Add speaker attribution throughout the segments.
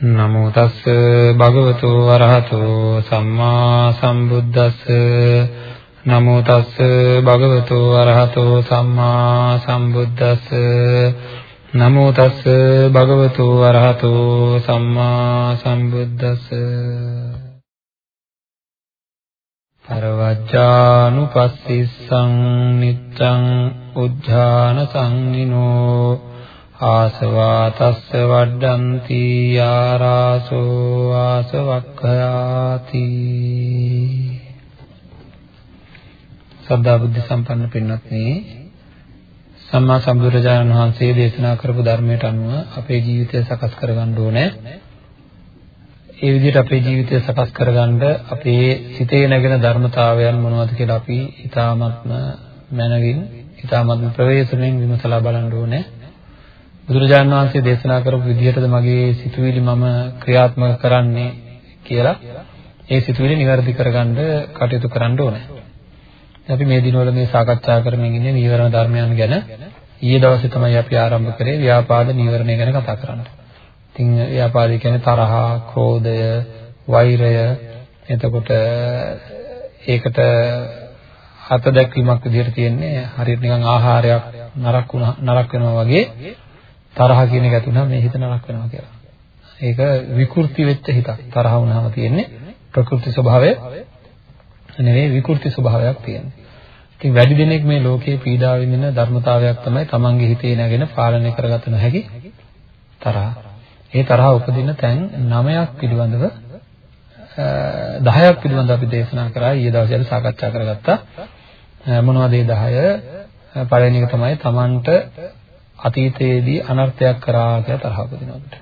Speaker 1: නමෝ තස්ස භගවතු වරහතෝ සම්මා සම්බුද්දස්ස. නමෝ තස්ස භගවතු වරහතෝ සම්මා සම්බුද්දස්ස. නමෝ තස්ස භගවතු වරහතෝ සම්මා සම්බුද්දස්ස. පරවජ්ජානුපස්සිස්සං නිච්ඡං උද්ධාන සංනිනෝ ආසවා තස්ස වඩ්ඩಂತಿ ආරාසෝ ආසවක්ඛයාති සද්ධා බුද්ධ සම්පන්න පින්වත්නි සම්මා සම්බුදුරජාණන් වහන්සේ දේශනා කරපු ධර්මයට අනුව අපේ ජීවිතය සකස් කරගන්න ඕනේ. ඒ විදිහට අපේ ජීවිතය සකස් කරගන්න අපේ සිතේ නැගෙන ධර්මතාවයන් මොනවද කියලා අපි ඊ타මත්ම මනවින් ඊ타මත්ම ප්‍රවේශමෙන් විමසලා බලන්න ඕනේ. බුදුරජාණන් වහන්සේ දේශනා කරපු විදිහටද මගේ සිතුවිලි මම ක්‍රියාත්මක කරන්නේ කියලා ඒ සිතුවිලි નિවර්දි කරගන්න කටයුතු කරන්න ඕනේ. අපි මේ දිනවල මේ සාකච්ඡා කරමින් ඉන්නේ නීවරණ ධර්මයන් ගැන. ඊයේ දවසේ තමයි අපි ආරම්භ කරේ ව්‍යාපාද නීවරණය ගැන කතා කරන්න. ඉතින් ව්‍යාපාද කියන්නේ තරහ, ක්‍රෝධය, වෛරය, එතකොට ඒකට අත දැක්වීමක් විදිහට තියෙන්නේ හරියට නිකන් ආහාරයක් නරක වුණා නරක වෙනවා වගේ තරහ කියන එක ඇතුණා මේ හිත නරක වෙනවා කියලා. ඒක විකෘති වෙච්ච හිතක්. තරහ වුණාම තියෙන්නේ ප්‍රකෘති ස්වභාවය නෙවෙයි විකෘති ස්වභාවයක් තියෙන්නේ. ඉතින් වැඩි දෙනෙක් මේ ලෝකේ පීඩා විඳින ධර්මතාවයක් තමයි තමන්ගේ හිතේ නැගෙන පාලනය කරගත නොහැකි තරහ. ඒ තරහ උපදින තැන් 9ක් පිළිබඳව 10ක් පිළිබඳව අපි දේශනා කරා ඊයේ දවසේ අපි සාකච්ඡා කරගත්තා. මොනවද ඒ 10? පළවෙනි එක තමයි තමන්ට අතීතයේදී අනර්ථයක් කරා කියලා තරහ උපදිනවා අපිට.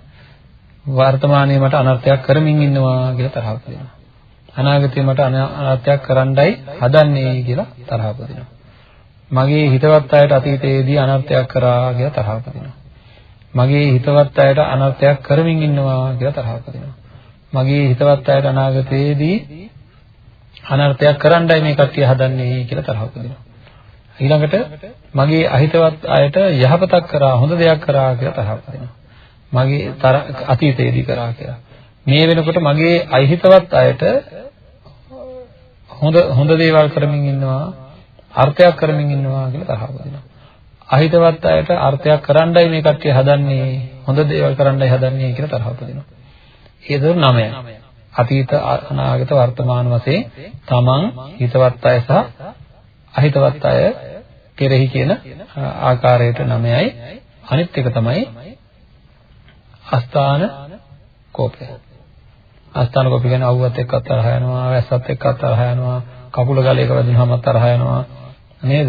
Speaker 1: වර්තමානයේ මට අනර්ථයක් කරමින් ඉන්නවා කියලා තරහ උපදිනවා. අනාගතේ මට අනර්ථයක් කරන්නයි හදන්නේ කියලා තරහ උපදිනවා. මගේ හිතවත් අයට අතීතයේදී අනර්ථයක් කරා කියලා තරහ උපදිනවා. මගේ හිතවත් අයට අනර්ථයක් කරමින් ඉන්නවා කියලා තරහ උපදිනවා. මගේ හිතවත් අයට අනාගතයේදී අනර්ථයක් කරන්නයි මේ කට්ටිය හදන්නේ කියලා තරහ උපදිනවා. ඊළඟට මගේ අහිතවත් අයට යහපතක් කරා හොඳ දෙයක් කරා කියලා තරහක් වෙනවා. මගේ අතීතයේදී කරා කියලා. මේ වෙනකොට මගේ අහිතවත් අයට හොඳ හොඳ දේවල් කරමින් ඉන්නවා අර්ථයක් කරමින් ඉන්නවා කියලා තරහක් වෙනවා. අහිතවත් අයට අර්ථයක් කරන්නයි මේ කට්ටිය හදන්නේ හොඳ දේවල් කරන්නයි හදන්නේ කියලා තරහක් වෙනවා. ඒ දොර නමය. අතීත අනාගත වර්තමාන වශයෙන් තමන් හිතවත් අය සහ අහිතවත් අය කෙරෙහි කියන ආකාරයට නමයයි අනිත් එක තමයි අස්ථාන කෝපය. අස්ථාන කෝපය කියන්නේ අවුවත් එක්ක තරහ යනවා, වැස්සත් එක්ක තරහ යනවා, කකුල ගලයක වැදුනහම තරහ යනවා නේද?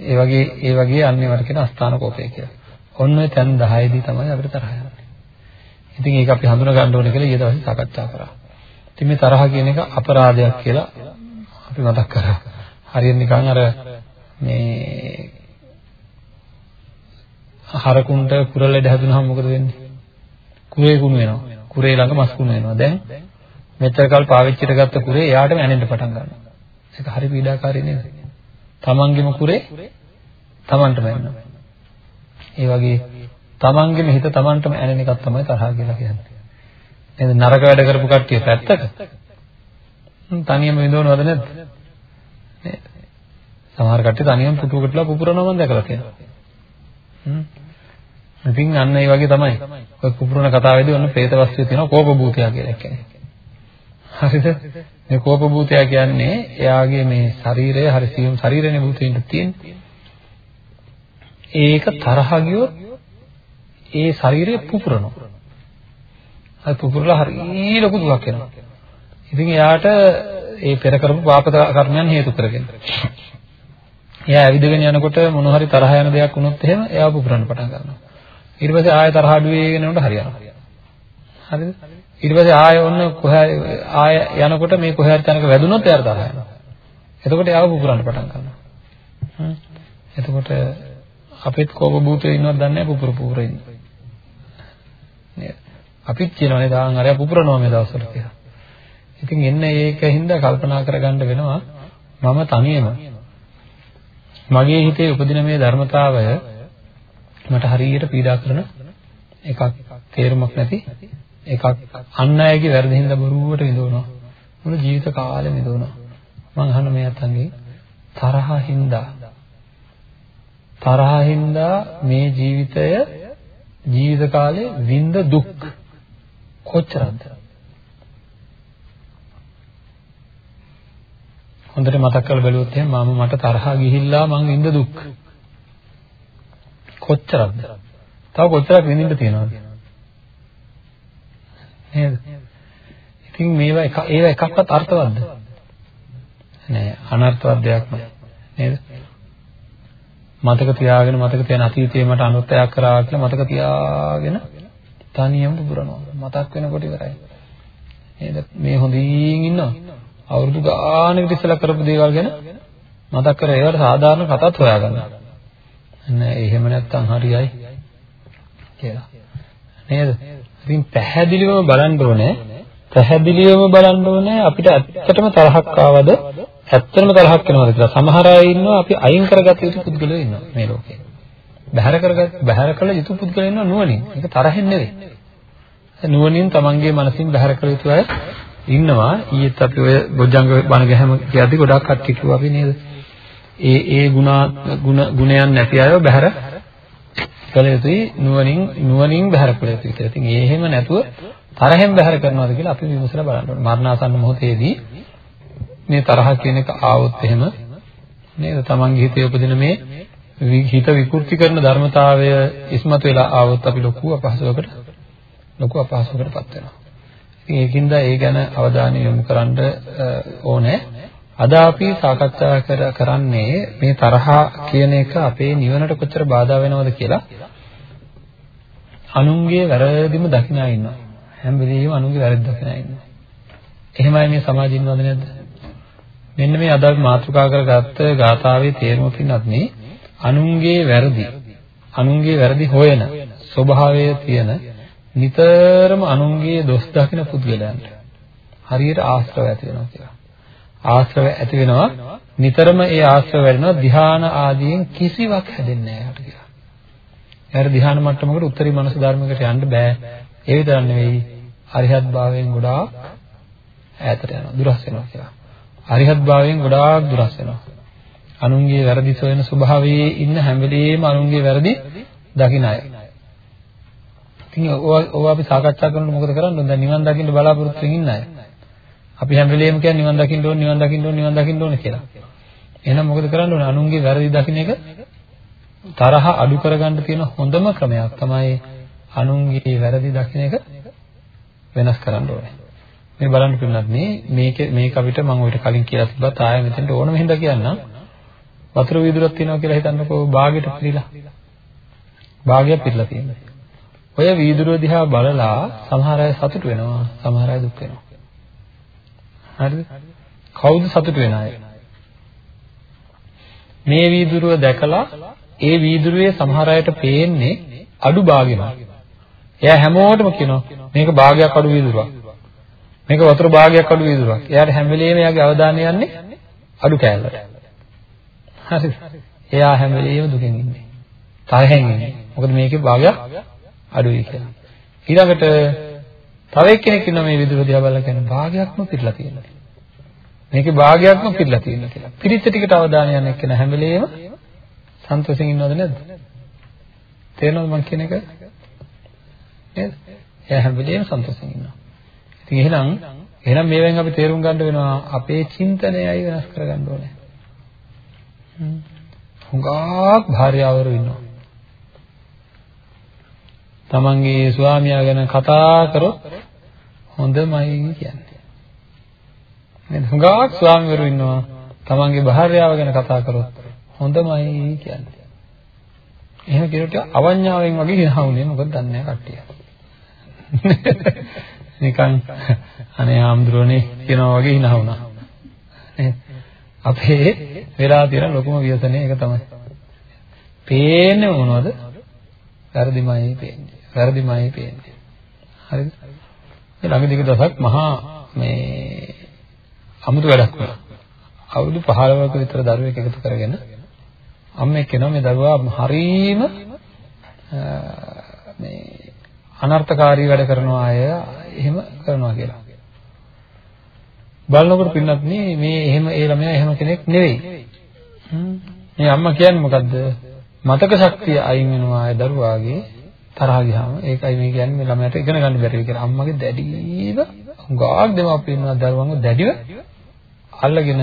Speaker 1: ඒ වගේ ඒ වගේ අන්නේවට කියන අස්ථාන කෝපය කියලා. ඔන්න ඔය තැන් 10 දී තමයි අපිට තරහ යන්නේ. ඉතින් ඒක අපි හඳුනා ගන්න ඕනේ කියලා ඊයේ දවසේ සාකච්ඡා කරා. ඉතින් මේ තරහ කියන එක අපරාධයක් කියලා අපි මතක් කරා. හරියට නිකන් අර මේ හරකුන්ට කුරලෙඩ හැදුනහම මොකද වෙන්නේ? කුරේ කුණු වෙනවා. කුරේ ළඟ මස් කුණු වෙනවා. දැන් මෙච්චර කල් පාවිච්චිට ගත්ත කුරේ එයාටම ඇනෙන්න පටන් ගන්නවා. ඒක හරි පීඩාකාරී නේද? තමන්ගේම කුරේ තමන්ටම ඇනෙනවා. ඒ වගේ තමන්ගේම හිත තමන්ටම ඇනෙන එකක් තමයි තරහ කියලා කියන්නේ. නේද? නරක වැඩ කරපු කට්ටිය පැත්තක තනියම විඳවනවද නැද්ද? නේද? සමහර කට්ටිය තනියම පුටුවකටලා පුපුරනවා මම දැකලා තියෙනවා. හ්ම්. ඉතින් අන්න ඒ වගේ තමයි. ඔය පුපුරන කතාවේදී ඔන්න പ്രേත වස්තුවේ තියෙනවා කෝප භූතයා කියලා කෙනෙක්. හරිද? මේ කෝප භූතයා කියන්නේ එයාගේ මේ ශරීරය හරි සියුම් ශරීරනේ භූතෙින්ද තියෙන්නේ. ඒක තරහ ගියොත් ඒ ශරීරය පුපුරනවා. හරි පුපුරලා හරි ලොකු දුකක් එනවා. ඉතින් එයාට ඒ පෙර කරපු පාප කර්මයන් හේතු කරගෙන. එයා ඇවිදගෙන යනකොට මොන හරි තරහ යන දෙයක් වුණොත් එහෙම එයා පුපුරන්න පටන් ගන්නවා. ඊට පස්සේ ආය තරහ අඩු වෙගෙන යනකොට හරියනවා. හරිද? ඊට පස්සේ ආය ඔන්න කොහේ ආය යනකොට මේ කොහේ හරි තැනක වැදුනොත් එයාට තරහ යනවා. එතකොට යාව පුපුරන්න පටන් ගන්නවා. හ්ම්. එතකොට අපිත් කෝප භූතේ ඉන්නවද දන්නේ නැහැ පුපුර පුපුර ඉන්නේ. නේද? අපිත් කියනවානේ දාන් අරයා පුපුරනවා මේ දවස්වල කියලා. ඉතින් එන්න ඒකින්ද කල්පනා කරගන්න වෙනවා මම තනියම. මගේ හිතේ උපදින මේ ධර්මතාවය මට හරියට පීඩා කරන එකක් තේරුමක් නැති එකක් අන් අයගේ වැරදි හින්දා බොරුවට විඳවනවා. මුළු ජීවිත කාලෙම විඳවනවා. මං අහන මේ අතන්ගේ තරහා හින්දා. තරහා හින්දා මේ ජීවිතය ජීවිත කාලේ විඳ දුක්. කොච්චරද හොඳට මතක් කරලා බැලුවොත් එහෙනම් මම මට තරහා ගිහිල්ලා මං විඳ දුක් කොච්චරද? තව කොච්චරක් විඳින්න තියෙනවද? නේද? ඉතින් මේවා එක ඒවා එකක්වත් අර්ථවත්ද? නෑ අනර්ථවත් දෙයක්මයි. නේද? මතක තියාගෙන මතක තියන අතීතයේ මට අනුත්යක් කරා කියලා මතක තියාගෙන තනියම පුරනවා. මතක් වෙනකොට ඉවරයි. නේද? මේ හොඳින් ඉන්නවා. අවුරුදු ගානකට ඉස්සලා කරපු දේවල් ගැන මතක් කර ඒවට සාධාරණ කතාත් හොයාගන්නවා. නෑ එහෙම නැත්තම් හරියයි කියලා. නේද? ඉතින් පැහැදිලිවම බලන්න ඕනේ. පැහැදිලිවම බලන්න ඕනේ අපිට ඇත්තටම තරහක් ආවද ඇත්තටම තරහක් වෙනවද කියලා. සමහර අය ඉන්නවා අපි අයින් කරගත යුතු පුද්ගලයෝ ඉන්නවා මේ ලෝකේ. බහැර කරගත් බහැර කළ යුතු පුද්ගලයෝ ඉන්නවා නුවණින්. ඒක තරහෙන් නෙවෙයි. නුවණින් තමන්ගේ මනසින් බහැර කළ යුතු අය ඉන්නවා ඊයේත් අපි ඔය බොජ්ජංග බණ ගැහැම කියද්දි ගොඩක් කට්ටිය කිව්වා අපි නේද ඒ ඒ ಗುಣ ගුණයන් නැති අයව බහැර කළ යුතුයි නුවණින් නුවණින් බහැර කළ යුතුයි කියලා. ඉතින් ඒ එහෙම නැතුව තරහෙන් බහැර කරනවාද කියලා අපි විමසලා බලන්න ඕනේ. මරණාසන්න මොහොතේදී මේ තරහ කියන එක ආවොත් එහෙම නේද? තමන්ගේ හිතේ උපදින මේ හිත විකෘති කරන ධර්මතාවය ඉස්මතු වෙලා ආවොත් අපි ලොකු අපහසුවකට ලොකු අපහසුවකටපත් වෙනවා. ඉතින් ඒකින්ද ඒ ගැන අවධානය යොමු කරන්න ඕනේ. අද අපි සාකච්ඡා කරන්නේ මේ තරහා කියන එක අපේ නිවනට කොච්චර බාධා වෙනවද කියලා. අනුන්ගේ වැරදිම දකින්න ඉන්නවා. හැම වෙලෙම අනුන්ගේ වැරදි දකින්න ඉන්නවා. එහෙමයි මේ සමාජය ඉන්නවද නැද්ද? මෙන්න මේ අද මාතෘකා කරගත්ත ගාථාවේ තේරුම පින්නත් මේ අනුන්ගේ වැරදි අනුන්ගේ වැරදි හොයන ස්වභාවය තියෙන නිතරම අනුන්ගේ දොස් දකින පුද්ගලයන්ට හරියට ආශ්‍රව ඇති වෙනවා කියලා. ආශ්‍රව ඇති වෙනවා නිතරම ඒ ආශ්‍රව වැඩෙනවා ධ්‍යාන ආදීන් කිසිවක් හැදෙන්නේ නැහැ යට කියලා. එයාට ධ්‍යාන මට්ටමකට උත්තරී මනස ධර්මයකට යන්න බෑ. ඒ විතරක් නෙවෙයි අරිහත් භාවයෙන් ගොඩාක් ඈතට යනවා දුරස් වෙනවා කියලා. අරිහත් භාවයෙන් ගොඩාක් දුරස් වෙනවා. අනුන්ගේ වැරදි සොයන ස්වභාවයේ ඉන්න හැම වෙලෙම අනුන්ගේ වැරදි දකින අය. ඉතින් ඕවා අපි සාකච්ඡා කරනකොට මොකද කරන්නේ? දැන් නිවන් දකින්න බලාපොරොත්තු වෙමින් ඉන්න අය. අපි හැම වෙලෙම කියන්නේ නිවන් දකින්න ඕන, නිවන් දකින්න ඕන, නිවන් දකින්න ඕන කියලා. එහෙනම් මොකද කරන්න ඕනේ? අනුන්ගේ වැරදි දකින්න එක තරහ අඩු කරගන්න තියෙන හොඳම ක්‍රමයක් තමයි අනුන්ගේ වැරදි දකින්න එක වෙනස් කරන්න ඕනේ. මේ බලන්න පින්නත් මේ මේක මේක අපිට මම ඔයිට කලින් කියලා තිබ්බත් ආයෙ මෙතෙන්ට ඕනම හින්දා කියන්නම්. වතුර වීදුරක් තියෙනවා කියලා හිතන්නකෝ බාගෙට පිළිලා. බාගයක් පිළිලා තියෙනවා. ඔය වීදුරුව දිහා බලලා සමහර අය සතුට වෙනවා සමහර අය දුක් වෙනවා. හරිද? කවුද සතුට වෙන අය? මේ වීදුරුව දැකලා ඒ වීදුරුවේ සමහර අයට පේන්නේ අඩු භාගෙමයි එයා හැමෝටම කියනවා මේක භාගයක් අඩු වීදුරුවක්. මේක වතුර භාගයක් අඩු වීදුරුවක්. එයාට හැම වෙලෙම එයාගේ අවධානය යන්නේ අඩු කෑල්ලට. හරිද? එයා හැම වෙලෙම දුකෙන් ඉන්නේ. තරහෙන් ඉන්නේ. මොකද මේකේ භාගයක් අඩුයි කියලා. ඊළඟට තව එක්කෙනෙක් ඉන්නවා මේ විදුර දිහා බලලා කියන භාගයක්ම පිරලා තියෙනවා. මේකේ භාගයක්ම පිරලා තියෙනවා කියලා. පිරිච්ච ටිකට අවධානය යන එක්කෙන හැම වෙලේම සන්තෝෂෙන් ඉන්නවද නැද්ද? තේරෙනවද මං කියන එක? නේද? එයා හැම වෙලේම සන්තෝෂෙන් ඉන්නවා. ඉතින් එහෙනම් එහෙනම් මේවෙන් අපි තේරුම් ගන්න වෙනවා අපේ චින්තනයයි වෙනස් කරගන්න ඕනේ. හුඟක් භාර්යාවරු ඉන්නවා. තමන්ගේ ස්වාමියා ගැන කතා කරොත් හොඳමයි කියන්නේ. නේද? හුඟක් ස්වාමිවරු ඉන්නවා තමන්ගේ භාර්යාව ගැන කතා කරොත් හොඳමයි කියන්නේ. එහෙම කියනකොට අවඤ්ඤාවෙන් වගේ හිනහුනේ මොකද දන්නේ නැහැ කට්ටිය. නිකන් අනේ ආම්ද්‍රෝනේ කියනවා වගේ හිනහුණා. අපේ වෙලා තියෙන ලොකුම ව්‍යසනේ ඒක තමයි. පේන්නේ මොනවද? වැරදිමයි පේන්නේ. වැරදිමයි පේන්නේ. හරිද? ඒ ළඟ දිග දවසක් මහා මේ අමුතු වැඩක් වුණා. අවුරුදු 15ක විතර දරුවෙක් එකතු කරගෙන අම්මෙක් කෙනා මේ දරුවා හරීම මේ අනර්ථකාරී වැඩ කරනවා අය එහෙම කරනවා කියලා. බලනකොට පින්නත් මේ එහෙම ඒ ළමයා එහෙම කෙනෙක් නෙවෙයි. මේ අම්මා කියන්නේ මොකද්ද? මතක ශක්තිය අයින් වෙනවා අය දරුවාගේ තරහ ගියාම ඒකයි මේ කියන්නේ මේ ළමයාට ඉගෙන ගන්න බැරි කියලා. අම්මගේ දැඩිව ගාක් දෙමාපියන් දරුවන්ව දැඩිව අල්ලගෙන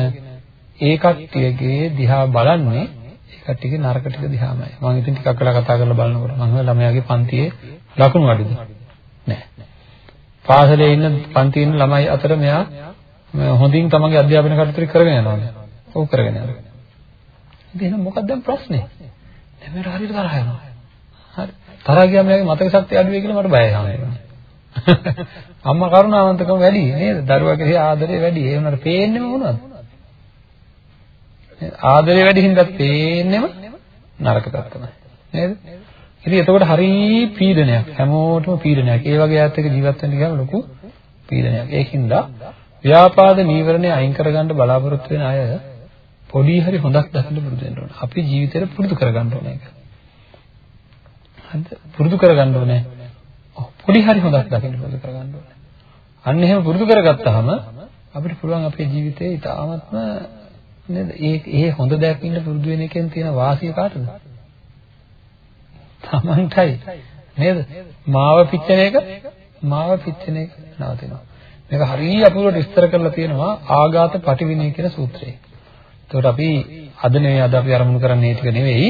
Speaker 1: ඒ කට්ටියගේ දිහා බලන්නේ ඒ කට්ටියගේ නරක ටික දිහාමයි. මම ඉතින් ටිකක් වෙලා කතා කරලා බලනකොට මම ළමයාගේ පන්තියේ ලකුණු අඩුද? නෑ. පාසලේ ඉන්න පන්තියේ ඉන්න ළමයි අතර මෙයා හොඳින් තමන්ගේ අධ්‍යාපන කටයුතු කරගෙන යනවා. ඔව් කරගෙන යනවා. ඉතින් මොකක්ද දැන් ප්‍රශ්නේ? දැන් මට හරියට තරහ යනවා හරි තරහ ගියාම එයාගේ මතක ශක්තිය අඩු වෙයි කියලා මට බයයි හැමෝම. අම්මා කරුණාවන්තකම වැඩි නේද? දරුවා කෙරෙහි ආදරේ වැඩි. ඒ වුණාට පේන්නේම මොනවද? ආදරේ වැඩි හින්දා පේන්නේම නරක පැත්තමයි. නේද? ඉතින් එතකොට හරි පීඩනයක්. හැමෝටම පීඩනයක්. ඒ වගේ ඈත් එක ජීවත් වෙන්න ගියාම ලොකු පීඩනයක්. ඒකින්ද ව්‍යාපාද නීවරණය අයින් කරගන්න බලාපොරොත්තු වෙන අය පොඩි හරි හොඳක් දකින්න පුරුදු වෙන්න ඕන. අපි ජීවිතේට පුරුදු කරගන්න ඕන ඒක. හරිද? පුරුදු කරගන්න ඕනේ. පොඩි හරි හොඳක් දකින්න පුරුදු කරගන්න ඕනේ. අන්න එහෙම පුරුදු කරගත්තාම අපිට පුළුවන් අපේ ජීවිතේ ඉතාමත්ම නේද? ඒ ඒ හොඳ දැකින්න පුරුදු වෙන එකෙන් තියෙන වාසිය කාටද? Tamanටයි. නේද? මාව පිච්චෙන එක මාව පිච්චෙන එක නවතිනවා. මේක හරිය අපූර්වට විස්තර කරලා තියෙනවා ආඝාත පටිවිණය කියන සූත්‍රයේ. එතකොට අපි අද නෙවෙයි අද අපි අරමුණු කරන්නේ ටික නෙවෙයි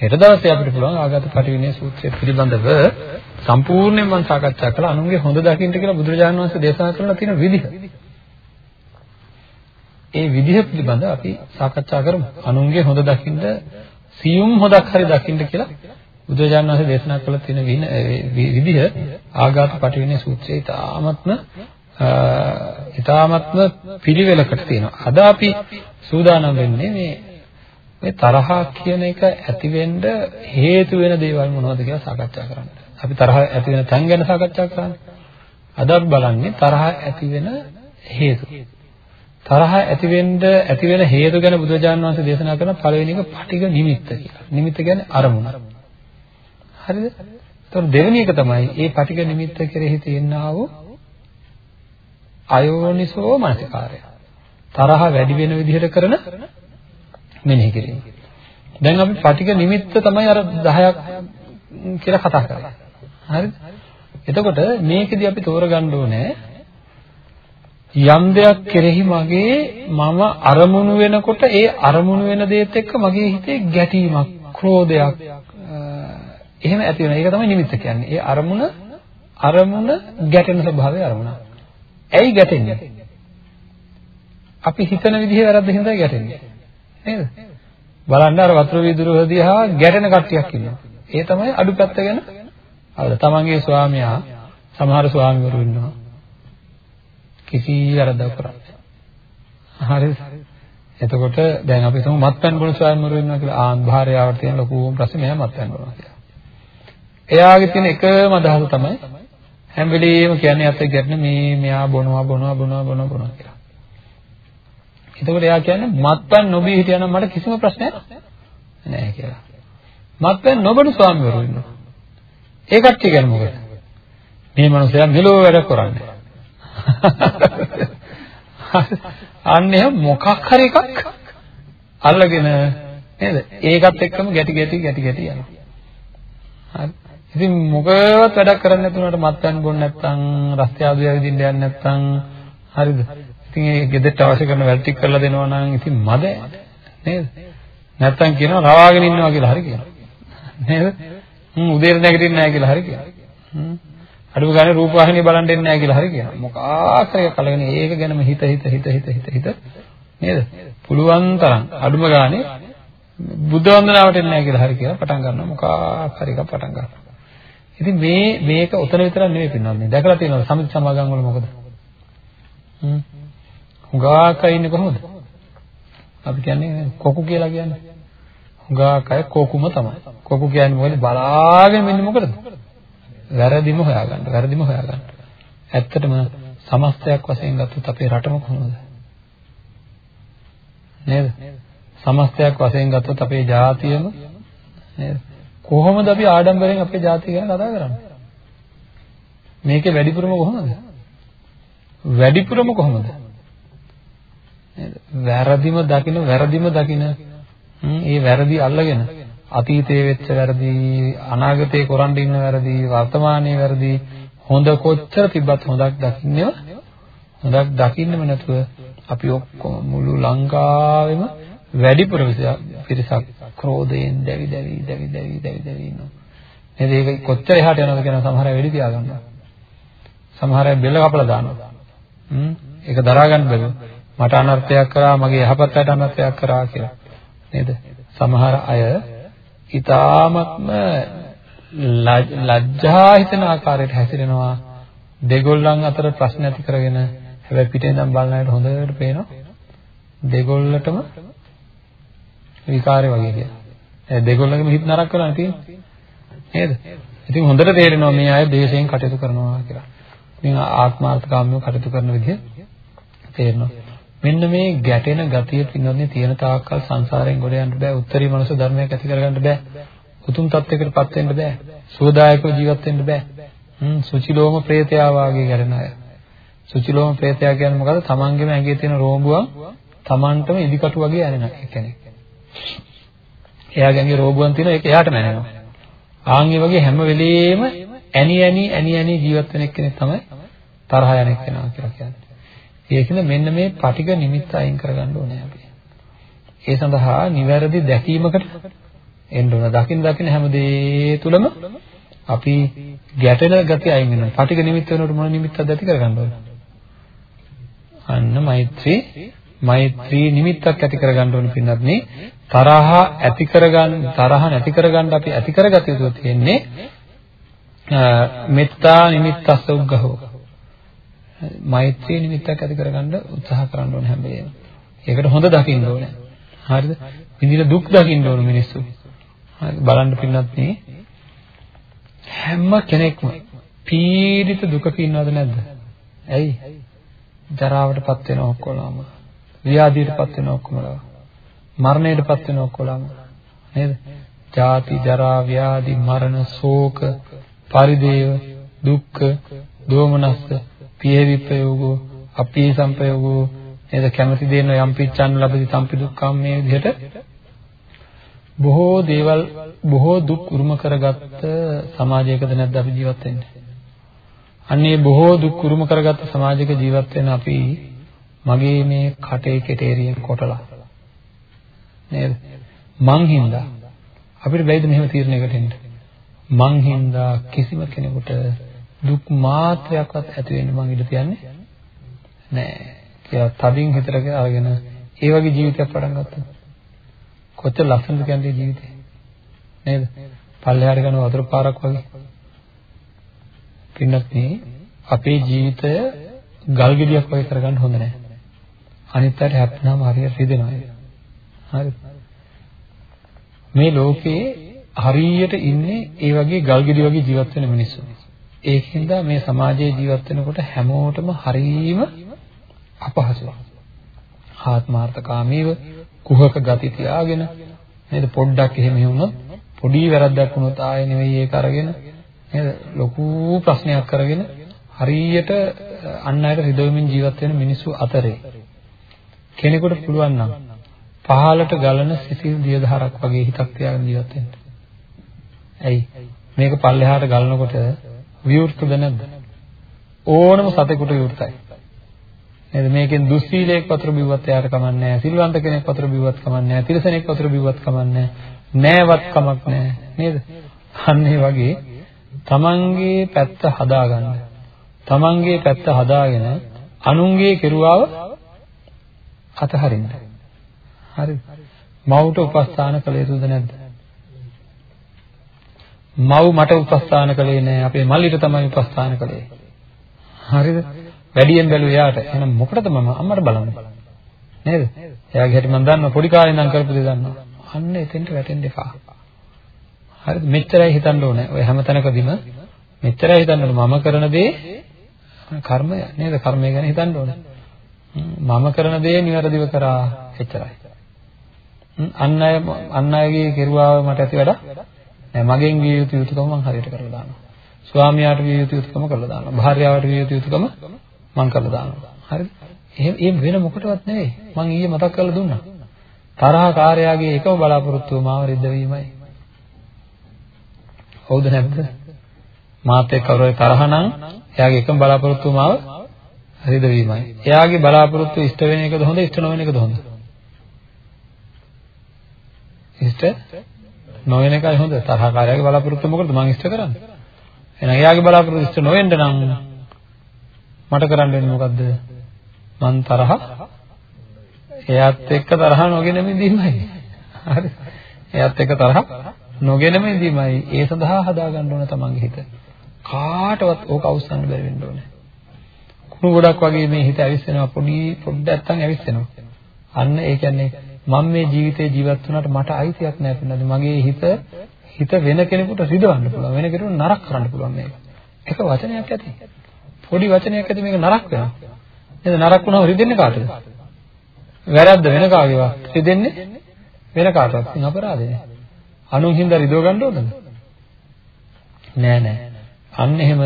Speaker 1: හෙට දවසේ අපිට පුළුවන් ආගත පටිවිණය සූත්‍රය පිළිබඳව සම්පූර්ණයෙන් මම සාකච්ඡා කළා අනුන්ගේ හොඳ දකින්න කියලා බුදුරජාණන් වහන්සේ දේශනා කරලා තියෙන විදිහ. ඒ විදිහ පිළිබඳව අපි සාකච්ඡා කරමු. අනුන්ගේ හොඳ දකින්න සියුම් හොදක් හරි දකින්න කියලා බුදුරජාණන් වහන්සේ දේශනා කළ තියෙන විදිහ ආගත පටිවිණය සූත්‍රයේ ඉතාමත්ම ඉතාමත්ම පිළිවෙලකට තියෙනවා. අද අපි සූදානම් වෙන්නේ මේ මේ තරහ කියන එක ඇති වෙන්න හේතු වෙන දේවල් මොනවද කියලා සාකච්ඡා කරන්න. අපි තරහ ඇති වෙන තැන් ගැන සාකච්ඡා කරන්නේ. අද අපි බලන්නේ තරහ ඇති වෙන හේතු. තරහ ඇති වෙන්න ඇති වෙන හේතු ගැන බුදුරජාණන් වහන්සේ දේශනා කරන පළවෙනි එක පටිඝ නිමිත්ත කියලා. නිමිත්ත කියන්නේ අරමුණ. හරිද? ඒතකොට දෙවෙනි එක තමයි මේ පටිඝ නිමිත්ත කෙරෙහි තියෙනා වූ අයෝනිසෝ මනසිකාරය. තරහ වැඩි වෙන විදිහට කරන මෙනෙහි කිරීම. දැන් අපි පටික නිමිත්ත තමයි අර 10ක් කියලා කතා කරන්නේ. හරිද? එතකොට මේකෙදි අපි තෝරගන්න ඕනේ යම් දෙයක් කෙරෙහි මගේ මම අරමුණු වෙනකොට ඒ අරමුණු වෙන දේත් එක්ක මගේ හිතේ ගැටීමක්, ක්‍රෝධයක් එහෙම ඇති වෙනවා. ඒක තමයි නිමිත්ත කියන්නේ. ඒ අරමුණ අරමුණ ගැටෙන ස්වභාවය අරමුණ. ඇයි ගැටෙන්නේ? අපි හිතන විදිහේ වැරද්ද හින්දා ගැටෙන්නේ. නේද? බලන්න අර වතුර වීදුරුව දිහා ගැටෙන කට්ටියක් ඉන්නවා. ඒ තමයි අඩු පැත්ත ගැන අවද තමන්ගේ ස්වාමියා සමහර ස්වාමිවරු ඉන්නවා. කිසි වැරද්දක් කරන්නේ හරිද? එතකොට දැන් අපි හිතමු මත්පැන් බොන ස්වාමිවරු ඉන්නවා කියලා ආන් භාර්යාවට තියෙන ලොකුම ප්‍රශ්නේ මෙයා මත්පැන් බොනවා කියලා. එයාගේ තියෙන එකම අදහස තමයි හැම වෙලෙම කියන්නේ අත ගැටෙන මේ මෙයා බොනවා බොනවා බොනවා බොනවා බොනවා කියලා. එතකොට එයා කියන්නේ මත්පැන් නොබී හිටියනම් මට කිසිම ප්‍රශ්නයක් නැහැ කියලා. මත්පැන් නොබන ස්වාමීවරු ඉන්නවා. ඒ කට්ටිය කියන්නේ මොකද? මේ මනුස්සයා මෙලෝ වැඩ කරන්නේ. අන්නේ මොකක් හරි එකක් අල්ලගෙන නේද? ඒකත් එක්කම ගැටි ගැටි ගැටි ගැටි යනවා. හරි. ඉතින් මොකවත් වැඩක් කරන්නේ නැතුනට මත්පැන් බොන්න නැත්නම් රස්තිය ආදිය විදින්න යන්නේ නැත්නම් හරිද? ඉතින් ඒ ගෙදරට අවශ්‍ය කරන වැඩ ටික කරලා දෙනවා නම් ඉතින් මද නේද? නැත්තම් කියනවා රවාගෙන ඉන්නවා කියලා හරි කියනවා. නේද? හ්ම් උදේට නැගිටින්නේ නැහැ කියලා හරි කියනවා. හ්ම් අඩුව ගානේ රූපවාහිනිය බලන් දෙන්නේ නැහැ කියලා හරි කියනවා. මොකක් හරි කලගෙන ඒක ගැනම හිත හිත හිත හිත හිත හිත නේද? පුළුවන් තරම් අඩුම ගානේ බුද්ධ වන්දනාවට එන්නේ නැහැ කියලා හරි කියලා පටන් ගන්නවා මොකක් හරි එකක් පටන් ගන්නවා. ඉතින් මේ මේක උතන විතරක් නෙවෙයි පින්නන්නේ. දැකලා තියෙනවා සමිත සමාගම් වල මොකද? හ්ම්. හුඟාක් අය ඉන්නේ කොහොමද? අපි කියන්නේ කොකු කියලා කියන්නේ. හුඟාක් අය කොකුම තමයි. කොකු කියන්නේ මොකද? බලාගෙන ඉන්නේ මොකටද? වැරදිම හොයාගන්න. වැරදිම හොයාගන්න. ඇත්තටම සමස්තයක් වශයෙන් ගත්තොත් අපේ රටම කොහොමද? නේද? සමස්තයක් වශයෙන් ගත්තොත් අපේ ජාතියම නේද? කොහොමද අපි ආඩම්බරෙන් අපේ ජාතිය ගැන කතා කරන්නේ? මේකේ වැඩිපුරම කොහොමද? වැඩිපුරම කොහොමද? නේද? වැරදිම දකින වැරදිම දකින මේ වැරදි අල්ලගෙන අතීතයේ වෙච්ච වැරදි අනාගතේ කරන් ඉන්න වැරදි වර්තමානයේ වැරදි හොඳ කොච්චර තිබ්බත් හොඳක් දකින්නව හොඳක් දකින්නෙම නැතුව අපි ඔක්කොම මුළු ලංකාවෙම වැඩිපුර පිරිසක් ක්‍රෝධයෙන් දැවි දැවි දැවි දැවි දැවි දැවි ඉන්නවා. නේද? ඒක කොච්චර එහාට යනවද කියන සමහර අය වෙඩි තියාගන්නවා. සමහර අය බෙල්ල කපලා දානවා. හ්ම් ඒක දරා ගන්න බැහැ. මට අනර්ථයක් කරා මගේ යහපතට අනර්ථයක් කරා කියලා. නේද? සමහර අය ඊ타මත්ම ලැජ්ජා හිතන ආකාරයට හැසිරෙනවා දෙගොල්ලන් අතර ප්‍රශ්න ඇති කරගෙන හැබැයි පිටේ ඉඳන් බලන අයට හොඳට පේනවා දෙගොල්ලටම විකාරය වගේ කියලා. ඒ දෙගොල්ලගේම හිත නරක කරලා තියෙන්නේ. නේද? ඉතින් හොඳට තේරෙනවා මේ අය දේශයෙන් කටයුතු කරනවා කියලා. ඉතින් ආත්මාර්ථකාමීව කටයුතු කරන විදිහ තේරෙනවා. මෙන්න මේ ගැටෙන ගතිය පින්නන්නේ තියෙන තාක්කල් සංසාරයෙන් ගොඩ යන්න බෑ. උත්තරී මනස ධර්මයක් ඇති කරගන්න බෑ. උතුම් තත්යකටපත් වෙන්න බෑ. සුවදායකව ජීවත් වෙන්න බෑ. හ්ම් සුචිලෝම ප්‍රේතයා වාගේ ගැටෙන අය. සුචිලෝම ප්‍රේතයා කියන්නේ මොකද්ද? තමන්ගේම ඇඟේ තියෙන රෝඹුවන් තමන්ටම ඉදිකටු වගේ ඇනෙන කෙනෙක්. එයාගේ ඇඟේ රෝඹුවන් තියෙන ඒක එයාටම ඇනෙනවා. ආන් ඒ වගේ හැම වෙලෙම ඇනි ඇනි ඇනි ඇනි ජීවත් වෙන එක්කෙනෙක් තමයි තරහ යන එක්කෙනා කියලා කියන්නේ. ඒකින්ද මෙන්න මේ පටික නිමිත්ත අයින් කරගන්න ඕනේ අපි. ඒ සඳහා නිවැරදි දැකීමකට එන්න ඕන. දකින් දකින් හැම දේ තුලම අපි ගැටෙන ගතිය අයින් වෙනවා. පටික නිමිත්ත වෙනකොට මොන නිමිත්තක්ද ඇති කරගන්න ඕන? අන්න මෛත්‍රී මෛත්‍රී නිමිත්තක් ඇති කරගන්න ඕන පින්නත් නේ තරහ ඇති කරගන්න තරහ නැති කරගන්න අපි ඇති කරගත යුතු තියෙන්නේ මෙත්තා නිමිත්තස්ස උග්ගහෝ මෛත්‍රී නිමිත්තක් ඇති කරගන්න උත්සාහ කරන්න ඕනේ හැම වෙලේම. ඒකට හොඳ දකින්න ඕනේ. හරිද? විඳින දුක් දකින්න ඕන මිනිස්සු. හරි බලන්න පින්නත් නේ හැම කෙනෙක්ම පීඩිත දුකක ඉන්නවද නැද්ද? ඇයි? ජරාවටපත් වෙන ඔක්කොලම. ව්‍යාධියටපත් වෙන ඔක්කොමල. මරණයටපත් වෙන ඔක්කොලම. නේද? ජාති ජරා ව්‍යාධි මරණ ශෝක පරිදේව දුක්ඛ දෝමනස්ස පිය විපයෝගෝ අපී සංපයෝගෝ නේද? කැමති දේන යම් පිච්ඡන් ලැබති සම්පි දුක්ඛම් මේ විදිහට බොහෝ දේවල් බොහෝ දුක් උරුම කරගත්ත සමාජයකද නැද්ද අපි ජීවත් වෙන්නේ? අන්නේ බොහෝ දුක් උරුම කරගත්ත සමාජයක ජීවත් වෙන අපි මගේ මේ කටේ කෙටේරියෙන් කොටලා. නේද? මං හින්දා අපිට බැයිද මෙහෙම තීරණයකට එන්න? මං හින්දා කිසිම කෙනෙකුට දුක් මාත්‍රයක්වත් ඇති වෙන්න මං ඉඩ තියන්නේ නෑ කියලා තදින් හිතට අරගෙන ඒ වගේ ජීවිතයක් පටන් ගත්තා. කොච්චර ලස්සනද කියන්නේ ජීවිතේ නේද? පල්ලෙහාට යන වතුර පාරක් වගේ. පින්නත් මේ අපේ ජීවිතය ගල් ගෙඩියක් වගේ කරගන්න හොඳ නෑ. අනිත් අයට හැප්පෙනාම හරියට රිදෙනවා. හරි. මේ ලෝකේ හරියට ඉන්නේ ඒ වගේ ගල් ගෙඩි වගේ ජීවත් වෙන මිනිස්සු. ඒකින්ද මේ සමාජයේ ජීවත් වෙනකොට හැමෝටම හරීම අපහසුයි. ආත්මార్థකාමීව කුහක ගති තියාගෙන නේද පොඩ්ඩක් එහෙම වුණොත් පොඩි වැරද්දක් වුණොත් ආයෙ නෙවෙයි ඒක අරගෙන නේද ලොකු ප්‍රශ්නයක් කරගෙන හරියට අන් අයට රිදවමින් ජීවත් වෙන මිනිස්සු අතරේ කෙනෙකුට පුළුවන් නම් පහලට ගලන සිසිල් දියදහරක් වගේ හිතක් තියාගෙන ජීවත් වෙන්න. ඇයි? මේක පල්ලෙහාට ගලනකොට විවෘතද නැද්ද? ඕනම සතෙකුට විවෘතයි. නේද? මේකෙන් දුස්සීලයක් වතුර බිව්වත් එයාට කමන්නේ නැහැ. සිල්වන්ත කෙනෙක් වතුර බිව්වත් කමන්නේ නැහැ. තිරසනෙක් වතුර බිව්වත් කමන්නේ නැහැ. නෑවත් කමක් නැහැ. නේද? අන්න ඒ වගේ තමන්ගේ පැත්ත හදාගන්න. තමන්ගේ පැත්ත හදාගෙන අනුන්ගේ කෙරුවාව අතහරින්න. හරිද? මව්ට උපස්ථාන කළ යුතුද නැද්ද? මව් මට උපස්ථාන කළේ නෑ අපේ මල්ලිට තමයි උපස්ථාන කළේ. හරිද? වැඩියෙන් බැලුවේ එයාට. එහෙනම් මොකටද මම අම්මට බලන්නේ? නේද? එයාගේ හැටි මම දන්නවා පොඩි කාලේ ඉඳන් කරපු දේ දන්නවා. අන්න එතෙන්ට වැටෙන්න එපා. හරිද? මෙච්චරයි හිතන්න ඕනේ. ඔය හැම තැනකදීම මෙච්චරයි හිතන්න ඕනේ. මම කරන දේ කර්මය නේද? කර්මය ගැන හිතන්න ඕනේ. මම කරන දේ නිවැරදිව කරා එච්චරයි. අන් අය අන් අයගේ කෙරුවාව මට ඇති වැඩ නෑ මගෙන් විය යුතු යුතුකම මම හරියට කරලා දානවා. ස්වාමියාට විය යුතු යුතුකම කරලා දානවා. භාර්යාවට විය යුතු යුතුකම මම කරලා දානවා. හරිද? එහෙම ඒ වෙන මොකටවත් නෙවෙයි. මම ඊයේ මතක් කරලා දුන්නා. තරහකාරයාගේ එකම බලාපොරොත්තුව මාව රිද්ද වීමයි. හවුද නැද්ද? මාත් එක්ක කවුරු තරහ නම් එයාගේ එකම බලාපොරොත්තුව මාව රිද්ද වීමයි. එයාගේ බලාපොරොත්තුව ඉෂ්ට වෙන එකද හොඳ ඉෂ්ට නොවන එකද හොඳ? ඉෂ්ට නොවන එකයි හොඳ. තරහකාරයාගේ බලාපොරොත්තුව මොකද මං ඉෂ්ට කරන්නේ? එහෙනම් එයාගේ බලාපොරොත්තු ඉෂ්ට නොවෙන්න නම් මට කරන්න වෙන්නේ මොකද්ද? මං තරහ එයාත් එක්ක තරහ නොගෙන ඉඳීමයි. හරි. එයාත් එක්ක තරහ නොගෙන ඉඳීමයි. ඒ සඳහා හදාගන්න ඕන තමන්ගේ හිත. කාටවත් ඕක අවසන් බැරි වෙන්න ඕනේ. කුණු ගොඩක් වගේ මේ හිත ඇවිස්සෙනවා පොඩි පොඩ්ඩක් නැත්තම් ඇවිස්සෙනවා. අන්න ඒ කියන්නේ මම මේ ජීවිතේ ජීවත් වුණාට මට අයිතියක් නැහැ පින්නද මගේ හිත හිත වෙන කෙනෙකුට රිදවන්න පුළුවන් වෙන කෙනෙකුට නරක කරන්න පුළුවන් මේක. එක වචනයක් ඇති. පොඩි වචනයක් ඇති මේක නරක වෙනවා. නේද නරක වුණාම රිදෙන්නේ කාටද? වැරද්ද වෙන කාගේවා රිදෙන්නේ වෙන කාටවත්. ඉතින් අපරාධනේ. අනුන් හින්දා රිදව ගන්න ඕනද? නෑ නෑ. අන්න එහෙම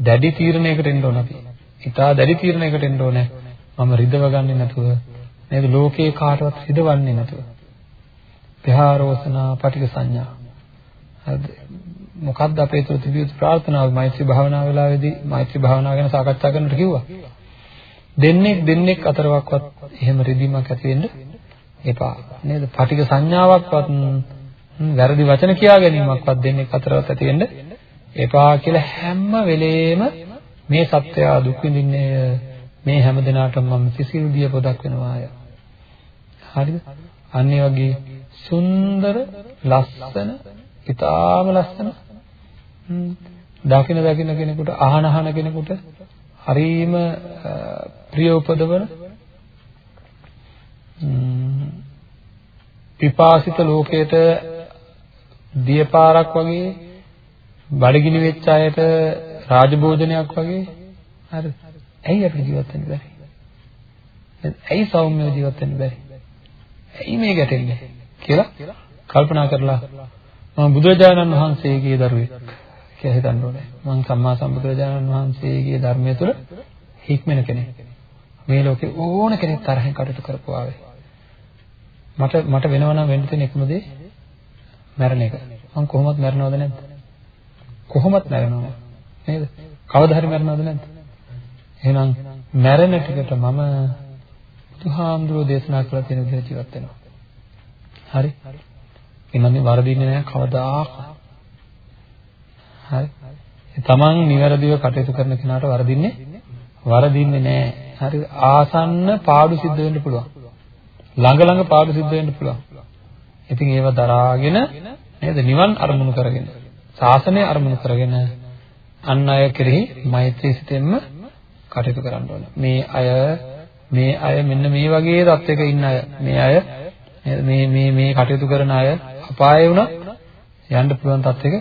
Speaker 1: දැඩි තීරණයකට එන්න ඕන අපි. ඉතා දැඩි තීරණයකට එන්න ඕනේ. මම රිදව ගන්නේ නැතුව නේද ලෝකේ කාටවත් රිදවන්නේ නැතුව. විහාරෝසනා පටික සංඥා. හරිද? මොකක්ද අපේ තුල තිබිය යුතු ප්‍රාර්ථනාව මෛත්‍රී භාවනා වෙලාවේදී මෛත්‍රී භාවනාව ගැන සාකච්ඡා කරන්නට කිව්වා. දෙන්නෙක් දෙන්නෙක් අතරවක්වත් එහෙම රිදීමක් ඇති වෙන්න එපා. නේද? පටික සංඥාවක්වත් වැරදි වචන කියා ගැනීමක්වත් දෙන්නෙක් අතරවත් ඇති වෙන්න එපා කියලා හැම වෙලේම මේ සත්‍යය දුක් විඳින්නේ මේ හැම දිනාටම මම සිසිල් දිය පොදක් වෙනවාය. හරිද? අන්න වගේ සුන්දර ලස්සන, ඊටාම ලස්සන දකින දකින කෙනෙකුට අහන අහන කෙනෙකුට හරීම ප්‍රිය උපදවන පිපාසිත ලෝකයට දියපාරක් වගේ බඩගිනි වෙච්ච අයට රාජභෝජනයක් වගේ හරි ඇයි අපිට ජීවත් වෙන්න බැරි ඇයි සෞම්‍යව ජීවත් වෙන්න බැරි ඇයි මේ ගැටෙන්නේ කියලා කල්පනා කරලා මම බුදුරජාණන් වහන්සේගේ දරුවෙක් කියලා හිතන්න ඕනේ. මම සම්මා සම්බුදුරජාණන් වහන්සේගේ ධර්මය තුළ හික්මෙන කෙනෙක්. මේ ලෝකේ ඕන කෙනෙක් තරහින් කටයුතු කරපුවාවේ. මට මට වෙනව නම් වෙන්න තියෙන එකම දේ මැරෙන එක. මම කොහොමවත් මැරෙනවද නැද්ද? කොහොමත් මැරෙනව නේද? කවදා හරි මැරෙනවද නැද්ද? එහෙනම් මැරෙන ටිකට මම බුදුහාමුදුරෝ දේශනා කළ තියෙන විදිහට ජීවත් වෙනවා. හරි? එනන්නේ වරදින්නේ නැහැ කවදාකවත්. හරි. තමන් නිවැරදිව කටයුතු කරන කෙනාට වරදින්නේ වරදින්නේ නැහැ. හරි. ආසන්න පාඩු සිද්ධ වෙන්න පුළුවන්. ළඟ ළඟ පාඩු සිද්ධ වෙන්න පුළුවන්. ඉතින් ඒව දරාගෙන නේද නිවන් අරමුණු කරගෙන ශාසනය අරමුණු කරගෙන අන් අය කෙරෙහි මෛත්‍රී සිතෙන්ම කටයුතු කරන්න ඕන. මේ අය මේ අය මෙන්න මේ වගේ තත්යක ඉන්න අය මේ අය මේ මේ මේ කටයුතු කරන අය අපායේ වුණා යන්න පුළුවන් තත්යක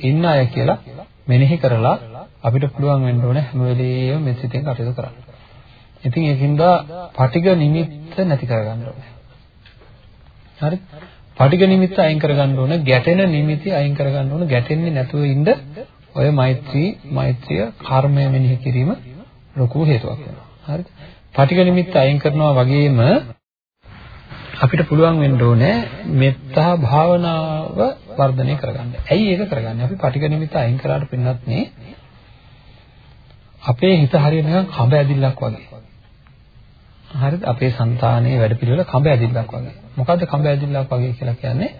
Speaker 1: ඉන්න අය කියලා මෙනෙහි කරලා අපිට පුළුවන් වෙන්න ඕනේ හැම වෙලෙම මේ සිතෙන් කටයුතු කරන්න. ඉතින් ඒකින්ද පටිඝ නිමිත්ත නැති කරගන්න ඕනේ. හරි? පටිඝ නිමිත්ත අයින් කරගන්න ඕනේ, ගැටෙන නිමිති අයින් කරගන්න ඕනේ, ගැටෙන්නේ නැතුව ඉන්න ඔය මෛත්‍රී, මෛත්‍රිය කර්මය මෙනෙහි කිරීම ලොකු හේතුවක් වෙනවා. හරිද? පටිඝ නිමිත්ත අයින් කරනවා වගේම අපිට පුළුවන් වෙන්න ඕනේ මෙත්තා භාවනාව වර්ධනය කරගන්න. ඇයි ඒක කරගන්නේ? අපි පටිඝ නිමිත්ත අයින් කරාට පින්නත් නේ අපේ හිත හරියට නිකන් කඹ ඇදිල්ලක් වගේ. හරිද? අපේ సంతානයේ වැඩපිළිවෙල කඹ ඇදිල්ලක් වගේ. මොකද්ද කඹ ඇදිල්ලක් වගේ කියලා කියන්නේ?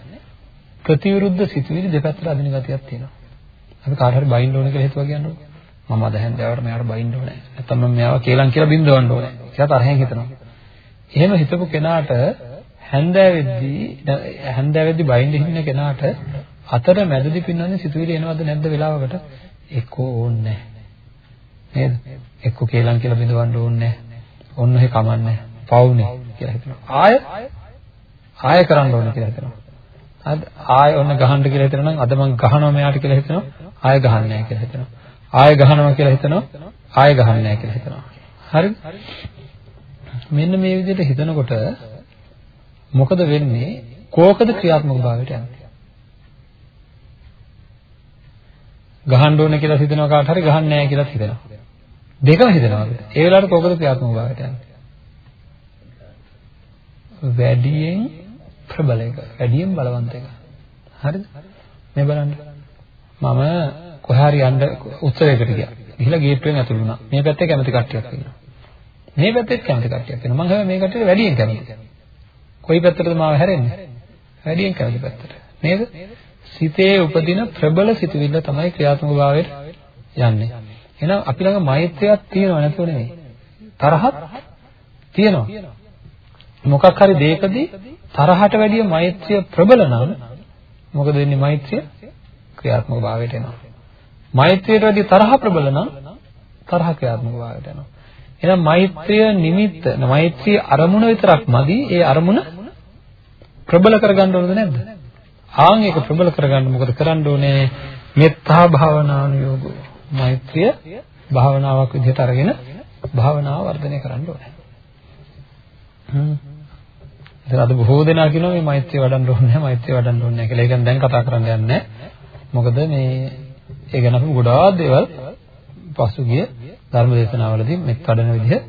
Speaker 1: ප්‍රතිවිරුද්ධ සිතුවිලි දෙපැත්තට අදින ගතියක් තියෙනවා. අපි කාට හරි බයින්න ඕන කියලා හිතුවා කියන්නේ. මම අද හැන්දෑවට මෙයාට බයින්න ඕනේ. නැත්නම් මම මෙයාව කේලම් කියලා බින්දවන්න ඕනේ. කියලා තරහෙන් හිතනවා. එහෙම හිතපු කෙනාට හැන්දෑවෙද්දී හැන්දෑවෙද්දී බයින්ද ඉන්න කෙනාට අතර මැදදී පින්නන්නේ සිතුවිලි එනවද නැද්ද වෙලාවකට? එක්කෝ ඕන්නේ නේද? එක්කෝ කේලම් කියලා බිඳවන්න ඕනේ ඔන්න ඔහෙ කමන්නේ. පවුනේ කියලා හිතනවා. ආය? ආය කරන්න ඕනේ කියලා හිතනවා. හරිද ආය ඔන්න ගහන්න කියලා හිතනවා නම් අද මං ගහනවා මෙයාට කියලා හිතනවා. ආය ගහන්නේ නැහැ කියලා හිතනවා. ආය ගහනවා කියලා හිතනවා? ආය ගහන්නේ නැහැ කියලා හිතනවා. හරිද මෙන්න මේ විදිහට හිතනකොට මොකද වෙන්නේ? කෝකද ක්‍රියාත්මක භාවයට යන්නේ? ගහන්න ඕනේ කියලා හිතනවා කාට හරි ගහන්නේ නැහැ කියලා හිතනවා. දෙකම හිතනවා ඒ වෙලාවට කෝකද ක්‍රියාත්මක භාවයට යන්නේ? වැඩියෙන් ප්‍රබල එක. වැඩියෙන් බලවන්ත එක. හරිද? මේ බලන්න. මම කොහේ හරි යන්න උත්සවයකට ගියා. ගිහිලා ගේට්ටුවෙන් ඇතුළු වුණා. මේ පැත්තේ කැමති කට්ටියක් ඉන්නවා. මේ පැත්තෙත් කැමති කට්ටියක් ඉන්නවා. මම හැබැයි මේ කට්ටියට වැඩියෙන් කැමති කොයි පැත්තටද මාව හැරෙන්නේ? වැඩියෙන් කැමති පැත්තට. නේද? සිතේ උපදින ප්‍රබල සිතුවිල්ල තමයි ක්‍රියාත්මක භාවයට යන්නේ. එහෙනම් අපි ළඟ මෛත්‍රියක් තියෙනව නැතුව නෙමෙයි. තරහක් තියෙනවා. මොකක් හරි දෙයකදී තරහට වැඩිය මෛත්‍රිය ප්‍රබල නම් මොකද වෙන්නේ? මෛත්‍රිය ක්‍රියාත්මක භාවයට එනවා. මෛත්‍රියට වැඩිය තරහ ප්‍රබල නම් තරහ ක්‍රියාත්මක භාවයට එනවා. එහෙනම් මෛත්‍රිය නිමිත්ත මෛත්‍රී අරමුණ විතරක් මදි. ඒ අරමුණ ප්‍රබල කරගන්න ඕනද නැද්ද? ආන් ඒක ප්‍රබල කරගන්න මොකද කරන්න ඕනේ? මෙත්තා භාවනානුයෝගෝ. මෛත්‍රිය භාවනාවක් විදිහට අරගෙන භාවනාව වර්ධනය කරන්න ඕනේ. හ්ම් ඉතින් අද බොහෝ දෙනා කියනවා මේ මෛත්‍රිය වඩන්න ඕනේ නැහැ මෛත්‍රිය වඩන්න ඕනේ නැහැ කියලා. ඒ ගැන දැන් කතා කරන්න යන්නේ මොකද මේ ඒ ගැන අපි ගොඩාක් දේවල් පසුගිය ධර්ම දේශනාවලදී මෙත් වඩන විදිහ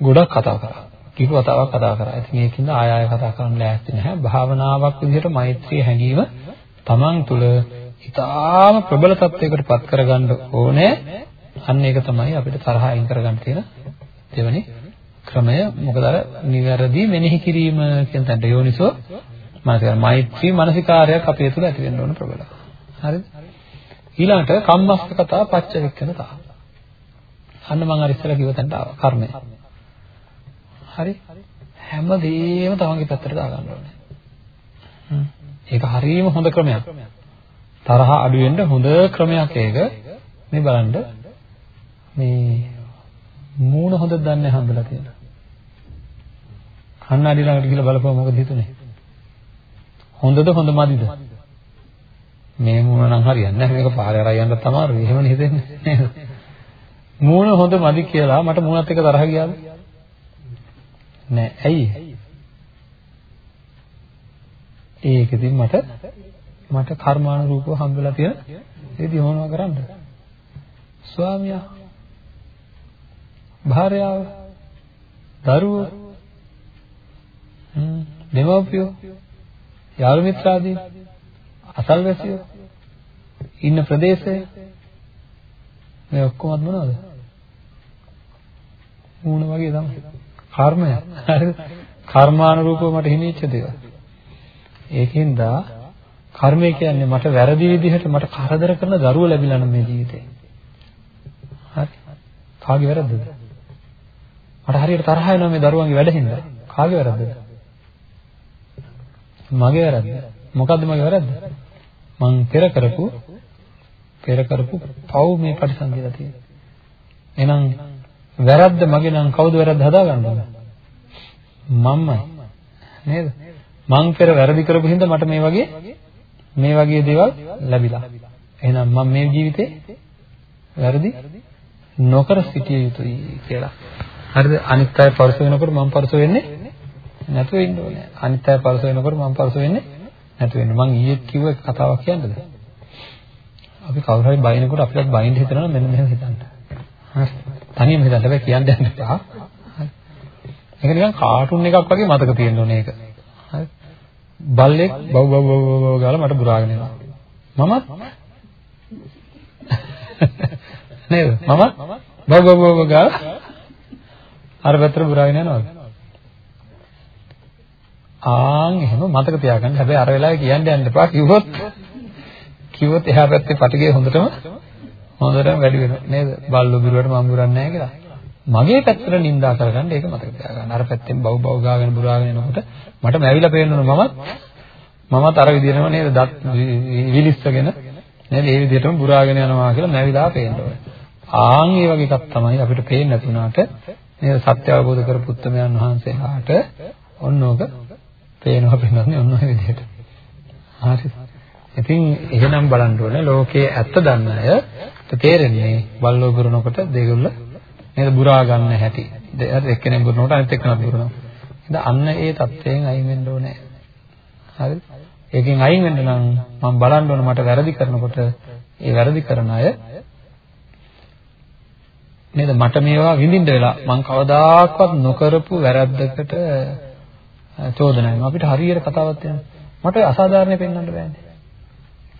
Speaker 1: ගොඩක් කතා කරා. කීප වතාවක් කතා කරා. ඉතින් ඒකින්ද ආය ආය කතා කරන්න ලෑස්ති නැහැ. භාවනාවක් විදිහට මෛත්‍රිය හැඟීම තමන් තුළ ඉතාම ප්‍රබල තත්වයකට පත් කරගන්න ඕනේ. අන්න ඒක තමයි අපිට තරහ අයින් කරගන්න තියෙන දෙවෙනි ක්‍රමය මොකද අර නිවැරදි මෙනෙහි කිරීම කියන තැනට යෝනිසෝ මානසික මෛත්‍රී මානසිකාරයක් අපේ තුල ඇති වෙන්න ඕන ප්‍රබල. හරිද? ඊළඟට කම්මස්ත කතා පච්චවික්කනතා. අන්න මම අර ඉස්සෙල්ලා කිව්ව තැනට ආවා කර්මය. හරි? හැමදේම තමන්ගේ පැත්තට දාගන්න ඕනේ. ඒක හරියම හොඳ ක්‍රමයක්. තරහ අඩු වෙන්න හොඳ ක්‍රමයක් ඒක. මේ බලන්න මේ මූණ හොඳද දන්නේ හම්බලා තියෙනවා. කන්නඩි ළඟට ගිහලා බලපුවා මොකද හිතුනේ? හොඳද හොඳ මදිද? මේ මූණ නම් හරියන්නේ නැහැ. මේක පාරේ අරන් යන්න තමයි එහෙමනේ හිතෙන්නේ. මූණ හොඳ මදි කියලා මට මූණත් එක්ක තරහ ගියාද? නෑ. ඇයි? ඒක ඉතින් මට මට කර්මානුරූපව හම්බෙලා තියෙන ඒ දිහෝනවා කරන්න. ස්වාමියා භාර්යාව දරුවෝ දෙමව්පියෝ යාළු මිත්‍රාදී අසල්වැසියෝ ඉන්න ප්‍රදේශය මේ ඔක්කොමත් මොනවද? මූණ වගේ තමයි. කර්මය. හරිද? කර්මානුරූපව මට හිමිච්ච දේවල්. ඒකින්ද කර්මය කියන්නේ මට වැරදි විදිහට මට කරදර කරන දරුවෝ ලැබිලා නම් මේ ජීවිතේ. හරි. කාගේ වැරද්දද? මට හරියට තරහ එනවා මේ දරුවන්ගේ වැඩ හින්දා. කාගේ වැරද්දද? මගේ වැරද්ද. මොකද්ද මගේ වැරද්ද? මං පෙර කරපු පෙර කරපු පව් මේ ප්‍රතිසන්දිලා තියෙනවා. එහෙනම් වැරද්ද මගේ නම් කවුද වැරද්ද හදාගන්න ඕන? මම්මයි. නේද? මං පෙර වැරදි කරපු හින්දා මට මේ වගේ මේ වගේ දේවල් ලැබිලා. එහෙනම් මම මේ ජීවිතේ වැරදි නොකර සිටිය යුතුයි කියලා. හරිද? අනිත් අය පරස වෙනකොට මම පරස වෙන්නේ නැතුව ඉන්න ඕනේ. අනිත් අය පරස වෙනකොට මම පරස වෙන්නේ නැතුව ඉන්න. මම ඊයේ කිව්ව කතාවක් කියන්නද? අපි කවුරු හරි බයිනකොට අපිට බයින්ද හිතනවා මෙන්න මෙහෙම හිතන්න. හරි. තනියම හිතන්න බෑ කියන්න යන්න එපා. හරි. ඒක නිකන් කාටුන් එකක් වගේ මතක තියෙන්න ඕනේ ඒක. හරි. බල්ලෙක් බව් බව් බව් බව් ගාලා මට බුරාගෙන එනවා. මමත් නේද? මමත් බව් බව් බව් ගාලා අර පැත්තට බුරාගෙන යනවද? ආන් එහෙම මතක තියාගන්න. හැබැයි අර වෙලාවේ කියන්න යන්න එපා. කිව්වොත් කිව්වොත් එහා පැත්තේ පටිගේ හොඳටම හොඳටම වැඩි වෙනවා නේද? බල්ලෝ බිරුවට මම බුරන්නේ නැහැ කියලා. මගේ පැත්තට නිඳා කරගන්න ඒක මතක තියාගන්න. අර පැත්තෙන් බව් බව් ගාගෙන බුරාගෙන එනකොට මට මැවිලා පේනවනේ මමත් මමත් අර විදිහටම නේද දත් විලිස්සගෙන නේද ඒ විදිහටම බුරාගෙන යනවා කියලා මැවිලා පේනවා. ආන් ඒ වගේ එකක් තමයි අපිට පේන්නේ නැතුණාට නේද සත්‍ය අවබෝධ කරපු උත්තමයන් වහන්සේලාට ඔන්නෝක පේනවා පේනවානේ ඔන්න ඔය විදිහට. හරි. ඉතින් එහෙනම් බලන්න ඕනේ ලෝකයේ ඇත්ත දන්න අය තේරෙන්නේ බල්ලෝ බුරනකොට දෙගොල්ල නේද බුරා ගන්න හැටි. හරි එක්කෙනෙක් බුරනකොට අනිත් එක්කෙනෙක් බුරනවා. ඉතින් අන්න ඒ தත්වයෙන් අයින් වෙන්න ඕනේ. හරිද? ඒකෙන් අයින් වෙන්න නම් මම බලන්න ඕන මට වැරදි කරනකොට ඒ වැරදි කරන අය නේද මට මේවා විඳින්න වෙලා මං කවදාකවත් නොකරපු වැරද්දකට චෝදනා වෙනවා අපිට හරියට කතාවක් තියෙනවා. මට අසාධාරණ පෙන්වන්න බෑනේ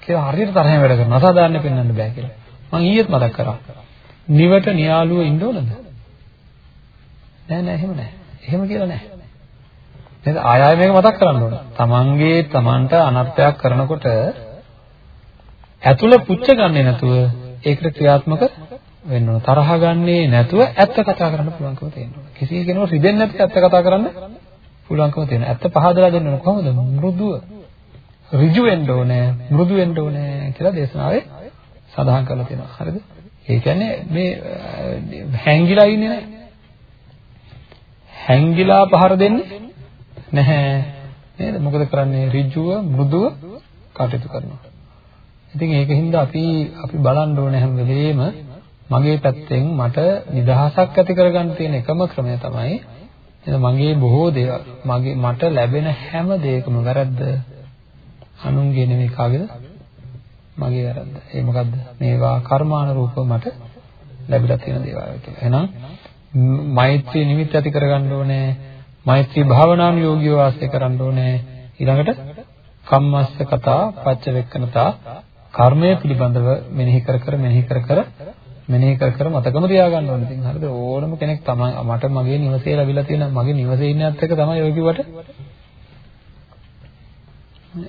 Speaker 1: කියලා හරියට තරහෙන් වැඩ කරනවා. අසාධාරණ පෙන්වන්න බෑ කියලා. මං ඊයේත් මතක් කරා. නිවට නියාලුව ඉන්න ඕනද? නෑ නෑ එහෙම නෑ. එහෙම කියලා නෑ. නේද? ආය ආය මේක මතක් කරන්න ඕන. තමන්ගේ තමන්ට අනර්ථයක් කරනකොට ඇතුළ පුච්ච ගන්නේ නැතුව ඒකට ක්‍රියාත්මක වෙන්න ඕන. තරහ ගන්නේ නැතුව ඇත්ත කතා කරන්න පුළුවන්කම තියෙනවා. කිසි කෙනෙකුට රිදෙන්නේ නැතිව ඇත්ත කතා කරන්න පුළුවන්කම තියෙනවා. ඇත්ත පහදලා දෙන්න ඕන කොහොමද? මෘදුව. ඍජු වෙන්න ඕනේ, මෘදු වෙන්න ඕනේ කියලා දේශනාවේ සඳහන් කරලා තියෙනවා. හරිද? ඒ කියන්නේ මේ හැංගිලා ඉන්නේ නැහැ. හැංගිලා පහර දෙන්නේ නැහැ. නේද? මොකද කරන්නේ? ඍජුව, මෘදුව කටයුතු කරනවා. ඉතින් ඒකින්ද අපි අපි බලන්න ඕනේ හැම වෙලේම මගේ පැත්තෙන් මට නිදහසක් ඇති කරගන්න තියෙන එකම ක්‍රමය තමයි එන මගේ බොහෝ දේවල්. මගේ මට ලැබෙන හැම දෙයකම වැරද්ද? අනුන්ගේ නෙමෙයි කාගේද මගේ වැරද්ද. ඒ මොකද්ද? මේවා කර්මානුරූපව මට ලැබිලා තියෙන දේවල් කියලා. එහෙනම් මෛත්‍රී නිමිත්ත ඇති කරගන්න ඕනේ. මෛත්‍රී භාවනානුයෝගීව වාසය කරන්න ඕනේ. ඊළඟට කම්මස්ස කතා පච්චවෙක්කනතා කර්මය පිළිබඳව මෙනෙහි කර කර මෙනෙහි කර කර මෙනෙහි කර කර මතකම තියාගන්න ඕනේ. ඉතින් හරිද ඕනම කෙනෙක් තමයි මට මගේ නිවසේ ලැබිලා තියෙන මගේ නිවසේ ඉන්නත් එක තමයි ඔය කිව්වට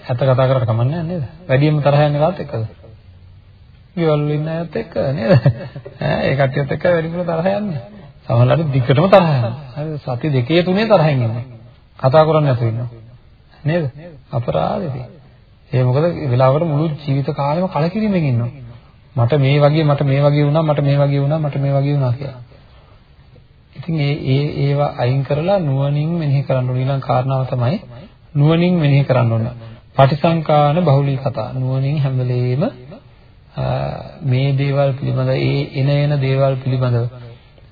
Speaker 1: ඇත්ත කතා කරලා කමන්නේ නේද? වැඩියෙන්ම තරහ යන්නේ කාත් එක්කද? ගෙවල් වල ඉන්න අයත් එක්ක නේද? ඈ ඒ කට්ටියත් එක්ක වැඩිපුර තරහ යන්නේ. සමහරවිට දිගටම තරහ යනවා. හරිද? සති දෙකේ තුනේ තරහින් ඉන්නේ. කතා කරන්නේ නැතුව ඉන්නවා. නේද? අපරාධෙදී. ඒ මොකද වෙලාවකට මුළු ජීවිත කාලෙම කලකිරීමෙන් ඉන්නවා. මට මේ වගේ මට මේ වගේ වුණා මට මේ වගේ වුණා මට මේ වගේ වුණා කියලා. ඉතින් ඒ ඒ ඒවා අයින් කරලා නුවණින් මෙනෙහි කරන්න ඕන ඊළඟ කාරණාව තමයි නුවණින් මෙනෙහි කරන්න ඕන. පටිසංකාන බහුලී කතා නුවණින් හැම වෙලෙම මේ දේවල් පිළිබඳ ඒ එන එන දේවල් පිළිබඳව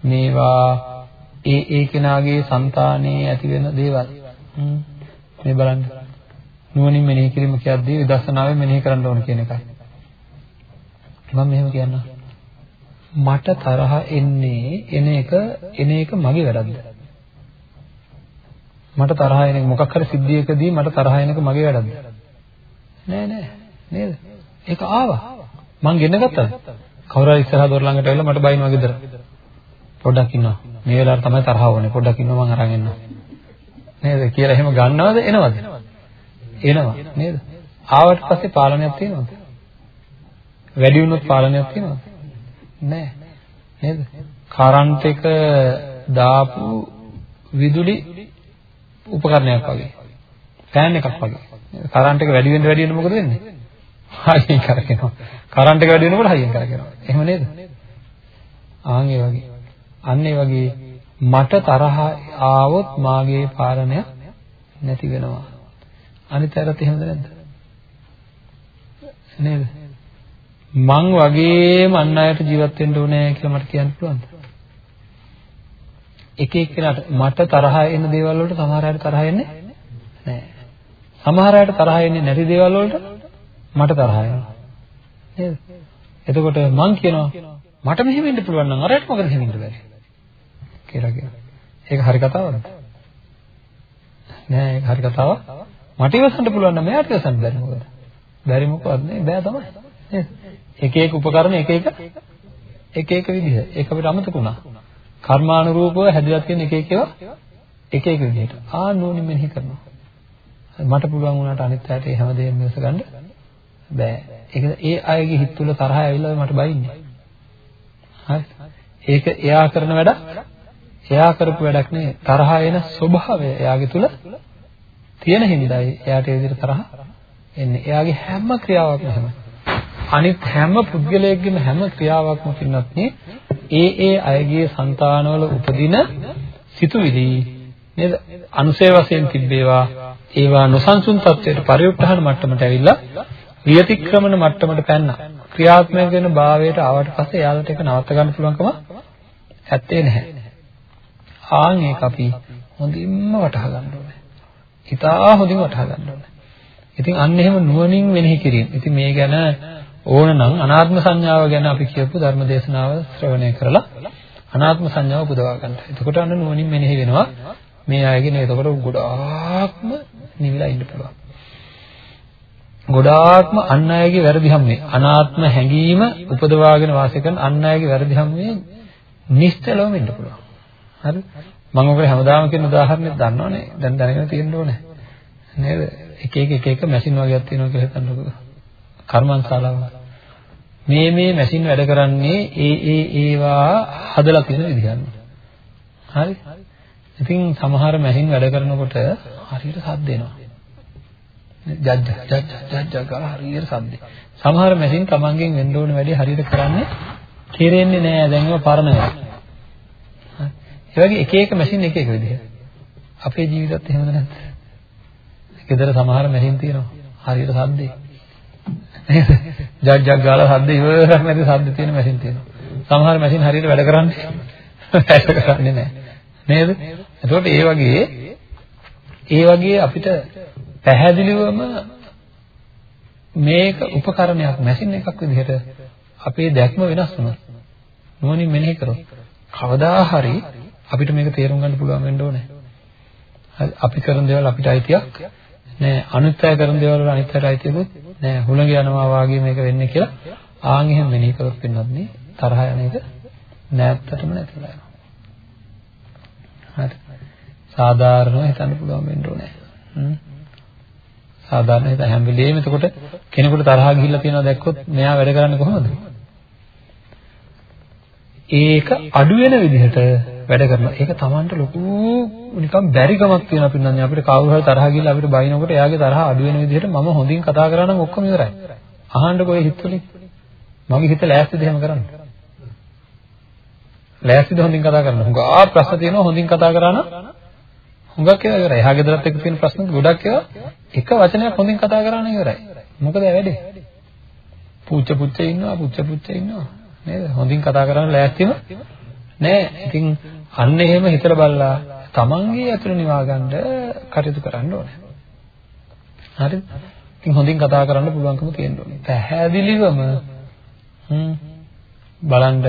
Speaker 1: මේවා ඒ ඒ කෙනාගේ సంతානයේ ඇති වෙන දේවල් මේ බලන්න නුවණින් මෙනෙහි කිරීම කියද්දී විදර්ශනාවෙන් මෙනෙහි කරන්න ඕන කියන එකයි. මම මෙහෙම කියන්නම්. මට තරහ එන්නේ එන එක එන එක මගේ වැරද්ද. මට තරහ එන එක මොකක් හරි සිද්ධියකදී මට තරහ එන එක මගේ වැරද්ද. නෑ නෑ නේද? ඒක ආවා. මං ගෙන්න ගත්තද? කවුරු හරි ඉස්සරහ දොර ළඟට ඇවිල්ලා මට බයිනවා ගෙදර. පොඩ්ඩක් ඉන්නවා. මේ වෙලාවට තමයි තරහ ඕනේ. පොඩ්ඩක් ඉන්නවා මං අරන් එන්න. නේද? කියලා එහෙම ගන්නවද එනවද? එනවා නේද? ආවට පස්සේ පාලනයක් තියෙනවද? වැඩි වුණොත් පාලනයක් තියෙනවද? නැහැ. නේද? කරන්ට් එක දාපු විදුලි උපකරණයක් වගේ. ෆෑන් එකක් වගේ. කරන්ට් එක වැඩි වෙන්න වැඩි වෙන්න මොකද වෙන්නේ? හයියෙන් කරකිනවා. කරන්ට් එක වැඩි වෙනකොට හයියෙන් කරකිනවා. එහෙම නේද? ආන් ඒ වගේ. අන්න ඒ වගේ මට තරහ ආවොත් මාගේ පාලනය නැති වෙනවා. අනිත් අයටත් එහෙමද නැද්ද? නේද? මං වගේම අන් අයට ජීවත් වෙන්න ඕනේ කියලා මට කියන්න පුළුවන්ද? එක එක්කෙනාට මට තරහ එන දේවල් වලට සමහර අයට තරහ එන්නේ නැහැ. සමහර අයට තරහ එන්නේ නැති දේවල් වලට මට තරහ එනවා. නේද? එතකොට මං කියනවා මට මෙහෙම වෙන්න පුළුවන් නම් අරයට මොකද එහෙම වෙන්න බැරි? කියලා කියනවා. ඒක හරි කතාවක්ද? නෑ ඒක හරි කතාවක්. මට ඉවසන්න පුළුවන් නම් මෙයාට ඉවසන්න බැරි මොකද? බැරි මොකවත් නේ බෑ තමයි. නේද? එක එක උපකරණ එක එක එක එක විදිහ. ඒක අපිට අමතක වුණා. කර්මානුරූපව හැදලා තියෙන එක එක ඒවා එක එක විදිහට. ආ නෝනින් මෙනෙහි කරනවා. මට පුළුවන් වුණාට අනිත් අයට ඒ හැමදේම මෙස ගන්න බෑ. ඒක ඒ අයගේ හිත තුළ තරහ ඇවිල්ලා මට බයින්නේ. හරි. ඒක එයා කරන වැඩ එයා කරපු වැඩක් නේ තරහ එන ස්වභාවය එයාගේ තුල තියෙන හින්දායි එයාට ඒ විදිහට තරහ එන්නේ. එයාගේ හැම ක්‍රියාවක්ම එහෙමයි. අනිත් හැම පුද්ගලයෙක්ගේම හැම ක්‍රියාවක්ම පින්නත් ඒ ඒ අයගේ సంతානවල උපදින සිතුවිලි නේද? අනුසය වශයෙන් තිබේවා ඒවා නොසන්සුන් තත්වයට පරිඋත්හාන මට්ටමට ඇවිල්ලා වියතික්‍රමන මට්ටමට පැන්නා. ක්‍රියාත්මක වෙන භාවයට ආවට පස්සේ එයාලට ඒක නවත්ත ගන්න පුළුවන්කම ඇත්තේ නැහැ. ආන් ඒක අපි හොඳින්ම වටහා ගන්න ඕනේ. හිතා හොඳින් වටහා ගන්න ඕනේ. ඉතින් අන්න එහෙම නුවණින් මෙනෙහි කිරීම. ඉතින් මේ ගැන ඕන නම් අනාත්ම සංඥාව ගැන අපි කියපු ධර්ම දේශනාව ශ්‍රවණය කරලා අනාත්ම සංඥාව පුදවා ගන්න. එතකොට අන්න නුවණින් මෙනෙහි වෙනවා. මේ අයගේ නේ එතකොට ගොඩාක්ම නිවිලා ඉන්න පුළුවන්. ගොඩාක්ම අන් අයගේ වැරදි හැම්මේ අනාත්ම හැඟීම උපදවාගෙන වාසය කරන අන් අයගේ වැරදි හැම්මේ නිශ්චලවම ඉන්න පුළුවන්. හරි? මම ඔකට හැමදාම කියන උදාහරණයක් දන්නවනේ. දැන් දැනගෙන තියෙන්න ඕනේ. නේද? එක එක එක එක මැෂින් වගේක් තියෙනවා කියලා හිතන්නකෝ. කර්මන්ශාලාව. මේ මේ මැෂින් වැඩ කරන්නේ ඒ ඒ ඒවා හදලා තියෙන විදිහට. හරි? ඉතින් සමහර මැෂින් වැඩ කරනකොට හරියට සද්ද එනවා. ජජ්ජ ජජ්ජ ජජ්ජ ගාලා හරියට සද්ද. සමහර මැෂින් තමන්ගෙන් වෙන්න ඕන වැඩේ හරියට කරන්නේ කෙරෙන්නේ නැහැ. දැන් ඒවා පරණ ඒවා. ඒ වගේ එක එක මැෂින් එක එක විදිහට. අපේ ජීවිතත් එහෙමද නැද්ද? ගෙදර සමහර මැෂින් තියෙනවා. හරියට සද්දේ. නේද? ජග් ජග් ගාලා සද්ද ඉවරක් නැති සද්ද තියෙන මැෂින් තියෙනවා. සමහර මැෂින් හරියට වැඩ කරන්නේ වැඩ කරන්නේ නැහැ. නේද? එතකොට ඒ වගේ ඒ වගේ අපිට පැහැදිලිවම මේක උපකරණයක් මැෂින් එකක් විදිහට අපේ දැක්ම වෙනස් වෙනවා. මොනින් මෙනෙහි කරොත් කවදා හරි අපිට මේක තේරුම් ගන්න පුළුවන් වෙන්න ඕනේ. අපි කරන දේවල් අපිට අයිතියක් නෑ. අනිත් අය කරන දේවල් වල අනිත් අයට අයිතියකුත් නෑ. හුළඟ යනවා වාගේ මේක වෙන්නේ කියලා ආන් එහෙම මෙනෙහි කරොත් වෙනවත් නේ තරහ යන එක නෑත්තටම නැතිලා යනවා. හරි. සාධාරණව හිතන්න පුළුවන් වෙන්න ඕනේ. හ්ම්. සාධාරණ හිත හැම වෙලේම එතකොට කෙනෙකුට තරහ ගිහිල්ලා තියෙනවා දැක්කොත් මෙයා වැඩ කරන්නේ කොහොමද? ඒක අඩු වෙන විදිහට වැඩ කරනවා. ඒක Tamanට ලොකු නිකන් බැරිකමක් තියෙනවා පින්නන්නේ අපිට කවුරු හරි තරහ ගිහලා අපිට බයිනකොට එයාගේ තරහ අඩු වෙන විදිහට මම හොඳින් කතා කරා නම් ඔක්කොම ඉවරයි. අහන්නකෝ ඒ හිතවලින්. මගේ හිත ලෑස්තිද එහෙම කරන්න? ලෑස්තිද හොඳින් කතා කරන්න? හුඟා ප්‍රශ්න තියෙනවා හොඳින් කතා කරා නම් හුඟක් ඒවා ඉවරයි. එහා ගෙදරත් එක්ක තියෙන ප්‍රශ්න ගොඩක් ඒවා එක වචනයක් හොඳින් කතා කරා නම් ඉවරයි. මොකද වැඩේ? පුච්ච පුච්ච ඉන්නවා පුච්ච පුච්ච ඉන්නවා නේද? හොඳින් කතා කරන්න ලෑස්තිම නෑ. ඉතින් අන්න එහෙම හිතලා බලලා තමන්ගේ ඇතුළ නිවා ගන්න කටයුතු කරන්න ඕනේ. හරිද? ඉතින් හොඳින් කතා කරන්න පුළුවන්කම තියෙන්න ඕනේ. පැහැදිලිවම හ්ම් බලන්න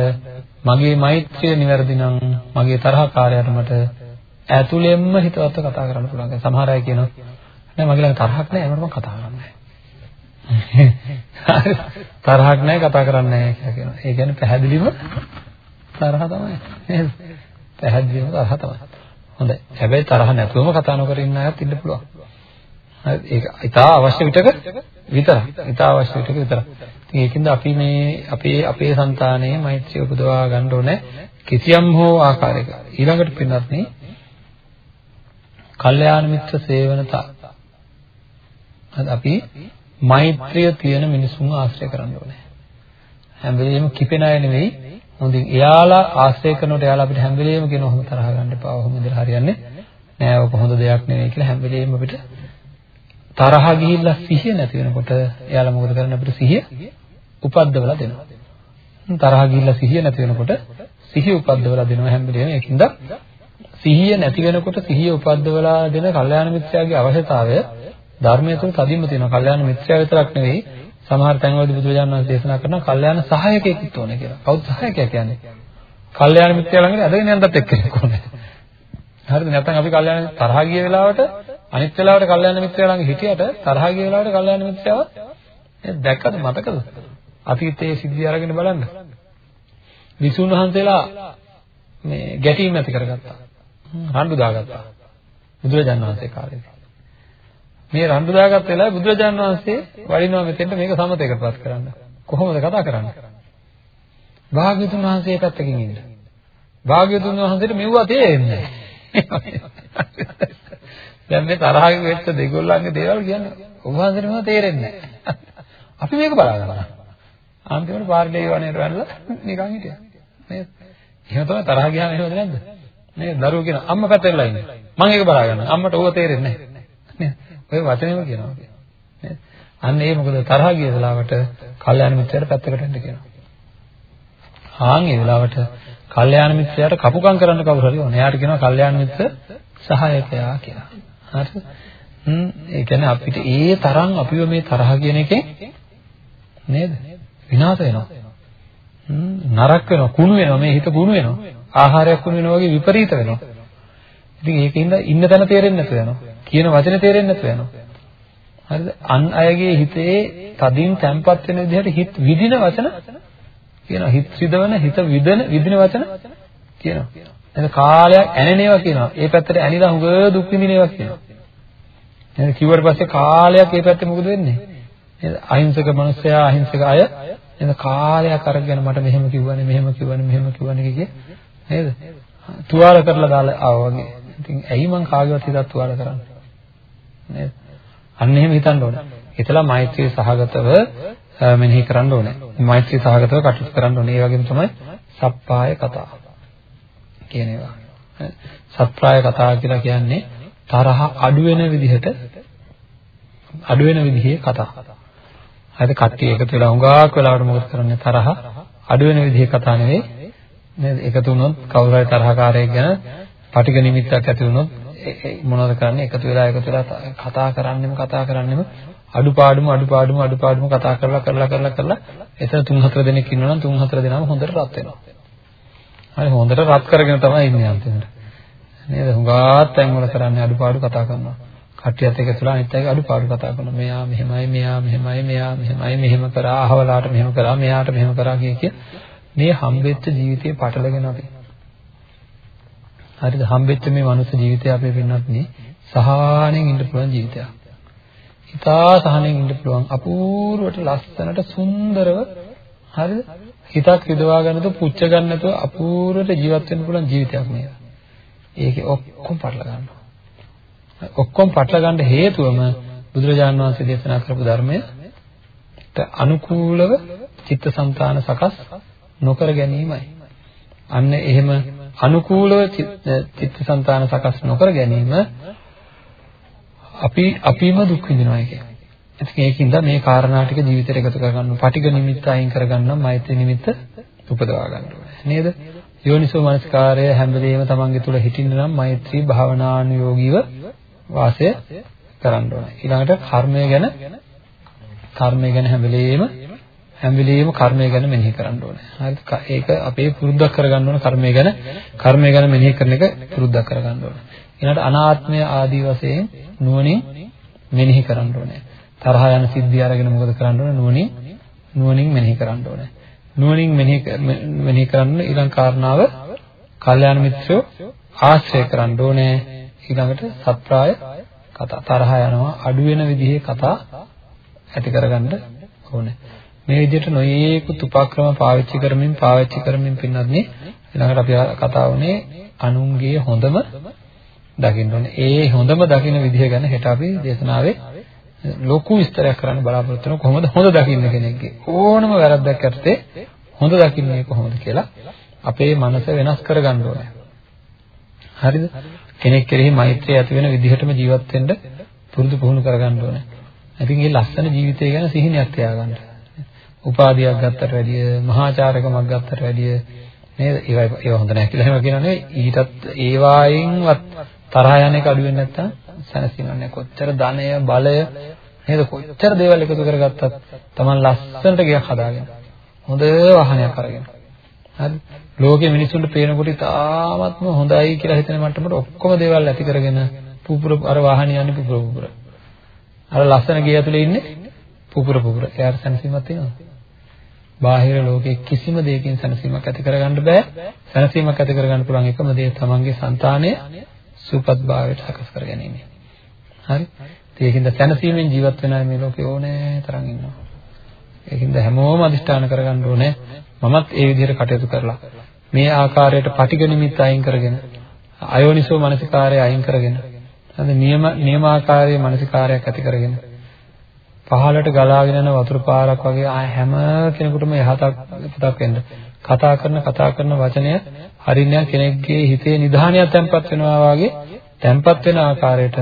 Speaker 1: මගේ මෛත්‍රිය නිවැරදි නම් මගේ තරහකාරයාට මට ඇතුළෙන්ම හිතවත් කතා කරන්න පුළුවන්. සමහර අය කියනවා නෑ මගේ ළඟ තරහක් නෑ ඒකට මම කතා කරන්නේ නෑ. තරහක් නෑ කතා කරන්නේ නෑ කියලා කියනවා. ඒ කියන්නේ පැහැදිලිව තරහ තමයි. නේද? පැහැදිලිව තරහ තමයි. හොඳයි. හැබැයි තරහ නැතුවම කතා නොකර ඉන්න අයත් ඉන්න පුළුවන්. හරි ඒක ඉතා අවශ්‍ය විටක විතරයි. ඉතා අවශ්‍ය විටක විතරයි. ඉතින් ඒකින්ද අපි මේ අපේ අපේ సంతානයේ මෛත්‍රිය උපදවා ගන්න ඕනේ කිසියම් හෝ ආකාරයක. ඊළඟට පින්නත් නේ කල්යාණ මිත්‍ර සේවනතා. අපි මෛත්‍රිය තියෙන මිනිසුන් ආශ්‍රය කරන්න ඕනේ. හැම වෙලෙම කිපෙන අය නෙවෙයි හොඳින් එයාලා ආශ්‍රය කරනකොට එයාලා අපිට හැම වෙලෙම කියන ඔහොම තරහ ගන්න එපා. ඔහොම ඉඳලා හරියන්නේ නෑ. ඔක හොඳ දෙයක් නෙවෙයි කියලා හැම වෙලෙම අපිට තරහ ගිහිල්ලා සිහිය නැති වෙනකොට එයාලා මොකද කරන්නේ අපිට සිහිය උපද්දවලා දෙනවා. තරහ ගිහිල්ලා සිහිය නැති වෙනකොට සිහිය උපද්දවලා දෙනවා හැම වෙලෙම. ඒකින්ද සිහිය නැති වෙනකොට සිහිය උපද්දවලා දෙන කල්යාණ මිත්‍යාගේ අවශ්‍යතාවය ධර්මයේ තුල තදින්ම තියෙනවා. කල්යාණ මිත්‍යා විතරක් නෙවෙයි සමහර තැන්වලදී බුදුරජාණන් වහන්සේ දේශනා කරනවා කල්යාණ සහායකයෙකුත් ඕනේ කියලා. කවුද සහායකයා කියන්නේ? කල්යාණ මිත්‍යා ළඟට ඇදගෙන යන්නත් එක්කෙනෙක් ඕනේ. හරිද? නැත්නම් අපි කල්යාණ තරහ ගිය වෙලාවට අනිත් වෙලාවට කල්යාණ මිත්‍යා ළඟ හිටියට තරහ ගිය වෙලාවට කල්යාණ මිත්‍යාව දැක්කද මතකද? අතීතයේ සිද්ධි අරගෙන බලන්න. විසුණු වහන්සේලා මේ ගැටීම් ඇති කරගත්තා. රණ්ඩු දාගත්තා. බුදුරජාණන් වහන්සේ කාලේදී. මේ රණ්ඩු දාගත්ත වෙලාවේ බුදුරජාණන් වහන්සේ වඩිනවා මෙතෙන්ට මේක සමතේකටපත් කරන්න. කොහොමද කතා කරන්නේ? භාග්‍යතුන් වහන්සේ පැත්තකින් ඉන්න. භාග්‍යතුන් වහන්සේට මෙව්වා තේරෙන්නේ නැහැ. දැන් මේ තරහක වෙච්ච දෙගොල්ලන්ගේ දේවල් කියන්නේ උන්වහන්සේට මේවා තේරෙන්නේ නැහැ. අපි මේක බලා ගන්නවා. අන්තිමට පාර්ලේ වනේ රැල්ල නිකන් හිටියා. නේද? එහෙම තමයි තරහ ගියාම එහෙමද නැද්ද? නේද? දරුවෝ කියන අම්මා පැත්තෙන්ලා ඉන්නේ. මම ඒක බලා ගන්නවා. අම්මට ඕක තේරෙන්නේ නැහැ. නේද? ඔය වචනේම කියනවා. නේද? අන්න ඒ මොකද තරහ ගිය වෙලාවට කල්යාණ මිත්‍රයාට පැත්තකට එන්න කියනවා. ආන් ඒ වෙලාවට කල්යාණ මිත්‍රයාට කපුකම් කරන්න කවුරු හරි ඕනේ. එයාට කියනවා කල්යාණ මිත්‍ර සහායකයා කියලා. හරිද? හ්ම් ඒ කියන්නේ අපිට ඒ තරම් අපිව මේ තරහ කියන එකෙන් නේද? විනාශ වෙනවා. හ්ම් නරක වෙනවා, කුණු වෙනවා, මේ හිත කුණු වෙනවා. ආහාරයක් කුණු වෙනවා වගේ විපරීත වෙනවා. ඉතින් ඒකින්ද ඉන්න තැන තේරෙන්නේ නැතුව යනවා. කියන වචනේ තේරෙන්නේ නැතුව යනවා. හරිද? අන් අයගේ හිතේ තදින් තැම්පත් වෙන විදිහට හිත විදින වචන කියනවා. හිත රිදවන, හිත විදන, විදින වචන කියනවා. එතන කාලයක් ඇනෙනේවා කියනවා. ඒ පැත්තට ඇනිලා හුඟ දුක් විඳිනේවා කියනවා. එහෙනම් කිව්වට පස්සේ කාලයක් ඒ පැත්තේ මොකද වෙන්නේ? නේද? අහිංසක මනුස්සයා අහිංසක අය එහෙනම් කාලයක් අරගෙන මට මෙහෙම කිව්වනේ මෙහෙම කිව්වනේ මෙහෙම කිව්වනේ කිය නේද? තුවාල කරලා දාලා ආවා වගේ. ඉතින් ඇයි මං කාගේවත් හිතක් තුවාල කරන්නේ? නේද? අන්න එහෙම හිතන්න ඕනේ. හිතලා මෛත්‍රී සහගතව මෙනෙහි කරන්න ඕනේ. මෛත්‍රී සහගතව කටයුතු කරන්න ඕනේ. ඒ වගේම තමයි සප්පාය කතා කියන ඒවා. සප්පාය කතා කියලා කියන්නේ තරහ අඩු වෙන විදිහට අඩු වෙන විදිහේ කතා. හරිද? කට්ටිය එකතු වෙලා හුඟක් වෙලාවට මොකද කරන්නේ තරහ අඩු වෙන විදිහේ කතා නෙවෙයි. නේද? එකතු වුණොත් කවුරු හරි තරහකාරයෙක් ගැන පටිඝ නිමිත්තක් ඇති වුණොත් මොනවද කරන්නේ? එකතු වෙලා එකතු වෙලා කතා කරන්නෙම කතා කරන්නෙම අඩුපාඩුම අඩුපාඩුම අඩුපාඩුම කතා කරලා කරලා කරලා කරලා එතන 3-4 දෙනෙක් ඉන්නවනම් 3-4 දෙනාම හොඳට රත් වෙනවා. හරි හොඳට රත් කරගෙන තමයි ඉන්නේ අන්තිමට. නේද? හුඟාත් තැන් වල කරන්නේ අඩුපාඩු කතා කරනවා. කට්ටියත් එක තුලා අනිත් අයගේ අඩුපාඩු කතා කරනවා. මෙයා මෙහෙමයි, මෙයා මෙහෙමයි, මෙයා මෙහෙමයි, මෙහෙම කරා, අහවලාට මෙහෙම කරා, මෙයාට මෙහෙම කරා කිය කිය මේ හම්බෙච්ච ජීවිතේ පටලගෙන අපි. හරිද? හම්බෙච්ච මේ මනුස්ස ජීවිතය අපේ වෙන්නත් නේ සහානෙන් ඉන්න පුළුවන් ජීවිතයක්. හිතා සහනෙන් ඉන්න පුළුවන් අපූර්වට ලස්සනට සුන්දරව හරිද? හිතක් යොදවා ගන්නද පුච්ච ගන්න නැතුව අපූර්වට ජීවත් වෙන්න පුළුවන් ජීවිතයක් නේද? ඒකේ ඔක්කොම පටල ගන්නවා. ඔක්කොම පටල ගන්න හේතුවම බුදුරජාණන් වහන්සේ දේශනා කරපු ධර්මයට අනුකූලව චිත්තසංතාන සකස් නොකර ගැනීමයි. අන්න එහෙම අනුකූලව චිත්තසංතාන සකස් නොකර ගැනීම අපි අපිම දුක් විඳිනවා කියන්නේ. ඉතින් ඒකින්ද මේ කාරණා ටික ජීවිතේට එකතු කරගන්න පටිඝ නිමිත්ත අයින් කරගන්න මෛත්‍රී නිමිත්ත උපදවා ගන්න ඕනේ. නේද? යෝනිසෝ මනස්කාරය හැම වෙලේම තමන්ගේ තුල හිටින්න නම් මෛත්‍රී භාවනානුයෝගීව වාසය කරන්න ඕනේ. ඊළඟට කර්මය ගැන කර්මය ගැන හැම වෙලේම හැම වෙලේම කර්මය ගැන මෙනෙහි කරන්න ඕනේ. හරිද? ඒක අපේ පුරුද්දක් කරගන්න ඕන කර්මය ගැන කර්මය ගැන මෙනෙහි කරන එක පුරුද්දක් කරගන්න ඕනේ. ඊළඟට අනාත්මය ආදී වශයෙන් නුවණින් මෙනෙහි කරන්න ඕනේ. තරහ යන සිද්ධිය අරගෙන මොකද කරන්න ඕනේ? නුවණින් නුවණින් මෙනෙහි කරන්න ඕනේ. නුවණින් මෙනෙහි මෙනෙහි කරන්න ඊළඟ කාරණාව කල්යාණ මිත්‍රයෝ ආශ්‍රය කරන්න ඕනේ ඊළඟට සත්‍රාය කතා තරහ යනවා අඩු වෙන විදිහේ කතා ඇති කරගන්න ඕනේ මේ විදිහට නොයේකුත් උපක්‍රම පාවිච්චි කරමින් පාවිච්චි කරමින් පින්නත් නේ ඊළඟට අපි කතා වුණේ අනුන්ගේ හොඳම දකින්න ඕනේ ඒ හොඳම දකින්න විදිහ ගැන හෙට අපි දේශනාවේ ලොකු විස්තරයක් කරන්න බලාපොරොත්තු වෙනවා කොහොමද හොඳ දකින්න කෙනෙක්ගේ ඕනම වැරද්දක් ඇත්තේ හොඳ දකින්නේ කොහොමද කියලා අපේ මනස වෙනස් කරගන්න ඕනේ. හරිද? කෙනෙක් කෙරෙහි මෛත්‍රිය ඇති වෙන විදිහටම ජීවත් වෙන්න පුරුදු පුහුණු කරගන්න ඕනේ. ඉතින් මේ ලස්සන ජීවිතය ගැන සිහිනයක් තියාගන්න. උපාධියක් ගත්තට වැඩිය, මහාචාරකමක් ගත්තට වැඩිය නේද? ඒවා ඒවා හොඳ නැහැ කියලා එහෙම කියනවා නෙවෙයි. ඊටත් ඒවායින්වත් තරහ යන එක අඩු වෙන්නේ නැත්තම් සැනසීමක් නැහැ. කොච්චර ධනය, බලය නේද? කොච්චර දේවල් එකතු කරගත්තත් Taman ලස්සනට ගයක් හදාගෙන. හොඳ වාහනයක් අරගෙන. හරි. ලෝකෙ මිනිස්සුන්ට පේනකොට ඉතාමත්ම හොඳයි කියලා හිතන මට්ටමට ඔක්කොම දේවල් ඇති කරගෙන පුපුර අර වාහනේ යන්නේ පුපුර පුපුර. අර ලස්සන ගේ ඇතුලේ ඉන්නේ පුපුර පුපුර. එයාට සැනසීමක් තියෙනවද? බාහිර ලෝකයේ කිසිම දෙයකින් සැනසීමක් ඇති කරගන්න බෑ. සැනසීමක් ඇති කරගන්න පුළුවන් එකම දේ තමන්ගේ సంతානය සූපත් භාවයට සකස් කර ගැනීම. හරි? ඒකින්ද සැනසීමෙන් ජීවත් වෙන අය මේ ලෝකේ ඕනෑ තරම් ඉන්නවා. ඒකින්ද හැමෝම අදිෂ්ඨාන කරගන්න ඕනේ මමත් ඒ විදිහට කටයුතු කරලා මේ ආකාරයට පටිඝ නිමිත්ත අයින් කරගෙන අයෝනිසෝ මනසිකාරය අයින් කරගෙන හරි නියම නියමාකාරයේ මනසිකාරයක් ඇති කරගෙන පහළට ගලාගෙන යන වතුර පාරක් වගේ ආය හැම කෙනෙකුටම යහතක් පුතක් වෙන්න. කතා කරන කතා කරන වචනය හරිනම් කෙනෙක්ගේ හිතේ නිධානයක් තැම්පත් වෙනවා වගේ තැම්පත් වෙන ආකාරයට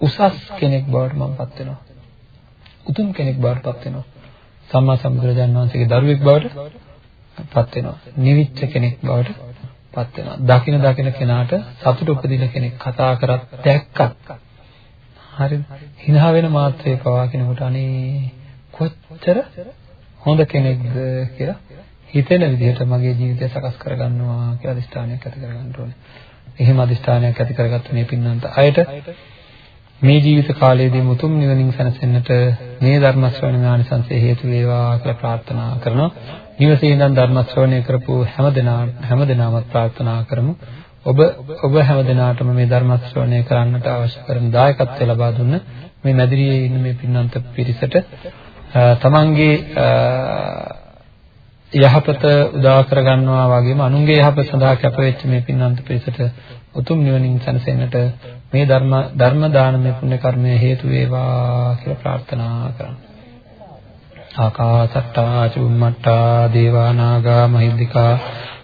Speaker 1: උසස් කෙනෙක් බවට මමපත් වෙනවා. උතුම් කෙනෙක් බවට පත් වෙනවා. සම්මා සම්බුදුරජාණන් වහන්සේගේ දරුවෙක් බවට පත් වෙනවා. නිවිච්ච කෙනෙක් බවට පත් වෙනවා. දකින දකින කෙනාට සතුට උපදින කෙනෙක් කතා කරත් දැක්කත් හරිද? hina වෙන මාත්‍රේ පවා කෙනෙකුට අනේ කොච්චර හොඳ කෙනෙක්ද කියලා හිතෙන විදිහට මගේ ජීවිතය සකස් කරගන්නවා කියලා අදිෂ්ඨානයක් ඇති කරගන්න ඕනේ. එහෙම අදිෂ්ඨානයක් ඇති කරගත්ත මේ පින්නන්ත අයට මේ ජීවිත කාලයේදී මුතුන් නිවනින් සැනසෙන්නට මේ ධර්ම ශ්‍රවණ ඥානසංසය හේතු වේවා කියලා ප්‍රාර්ථනා කරනවා. නිවසේ ඉඳන් ධර්ම ශ්‍රවණය කරපු හැම දෙනා හැම දෙනාමත් ප්‍රාර්ථනා කරමු. ඔබ ඔබ හැම දිනාටම මේ ධර්ම ශ්‍රවණය කරන්නට අවශ්‍ය කරන දායකත්වය ලබා දුන්න මේ මැදිරියේ ඉන්න මේ පින්නන්ත පිරිසට තමන්ගේ යහපත උදා කරගන්නවා වගේම අනුන්ගේ යහපත සඳහා කැපවෙච්ච මේ පින්නන්ත පිරිසට උතුම් නිවනින් සැනසෙන්නට මේ ධර්ම ධර්ම දානමය පුණ්‍ය කර්මය හේතු වේවා කියලා ප්‍රාර්ථනා කරනවා. ආකාසට්ටා චුම්මට්ටා දේවා නාග මහිද්దికා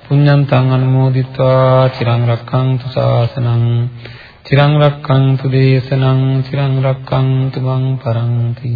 Speaker 1: පුඤ්ඤන්තං අනුමෝදිත්වා චිරං රක්ඛන්තු ශාසනං චිරං රක්ඛන්තු දේශනං චිරං රක්ඛන්තු මං පරන්ති।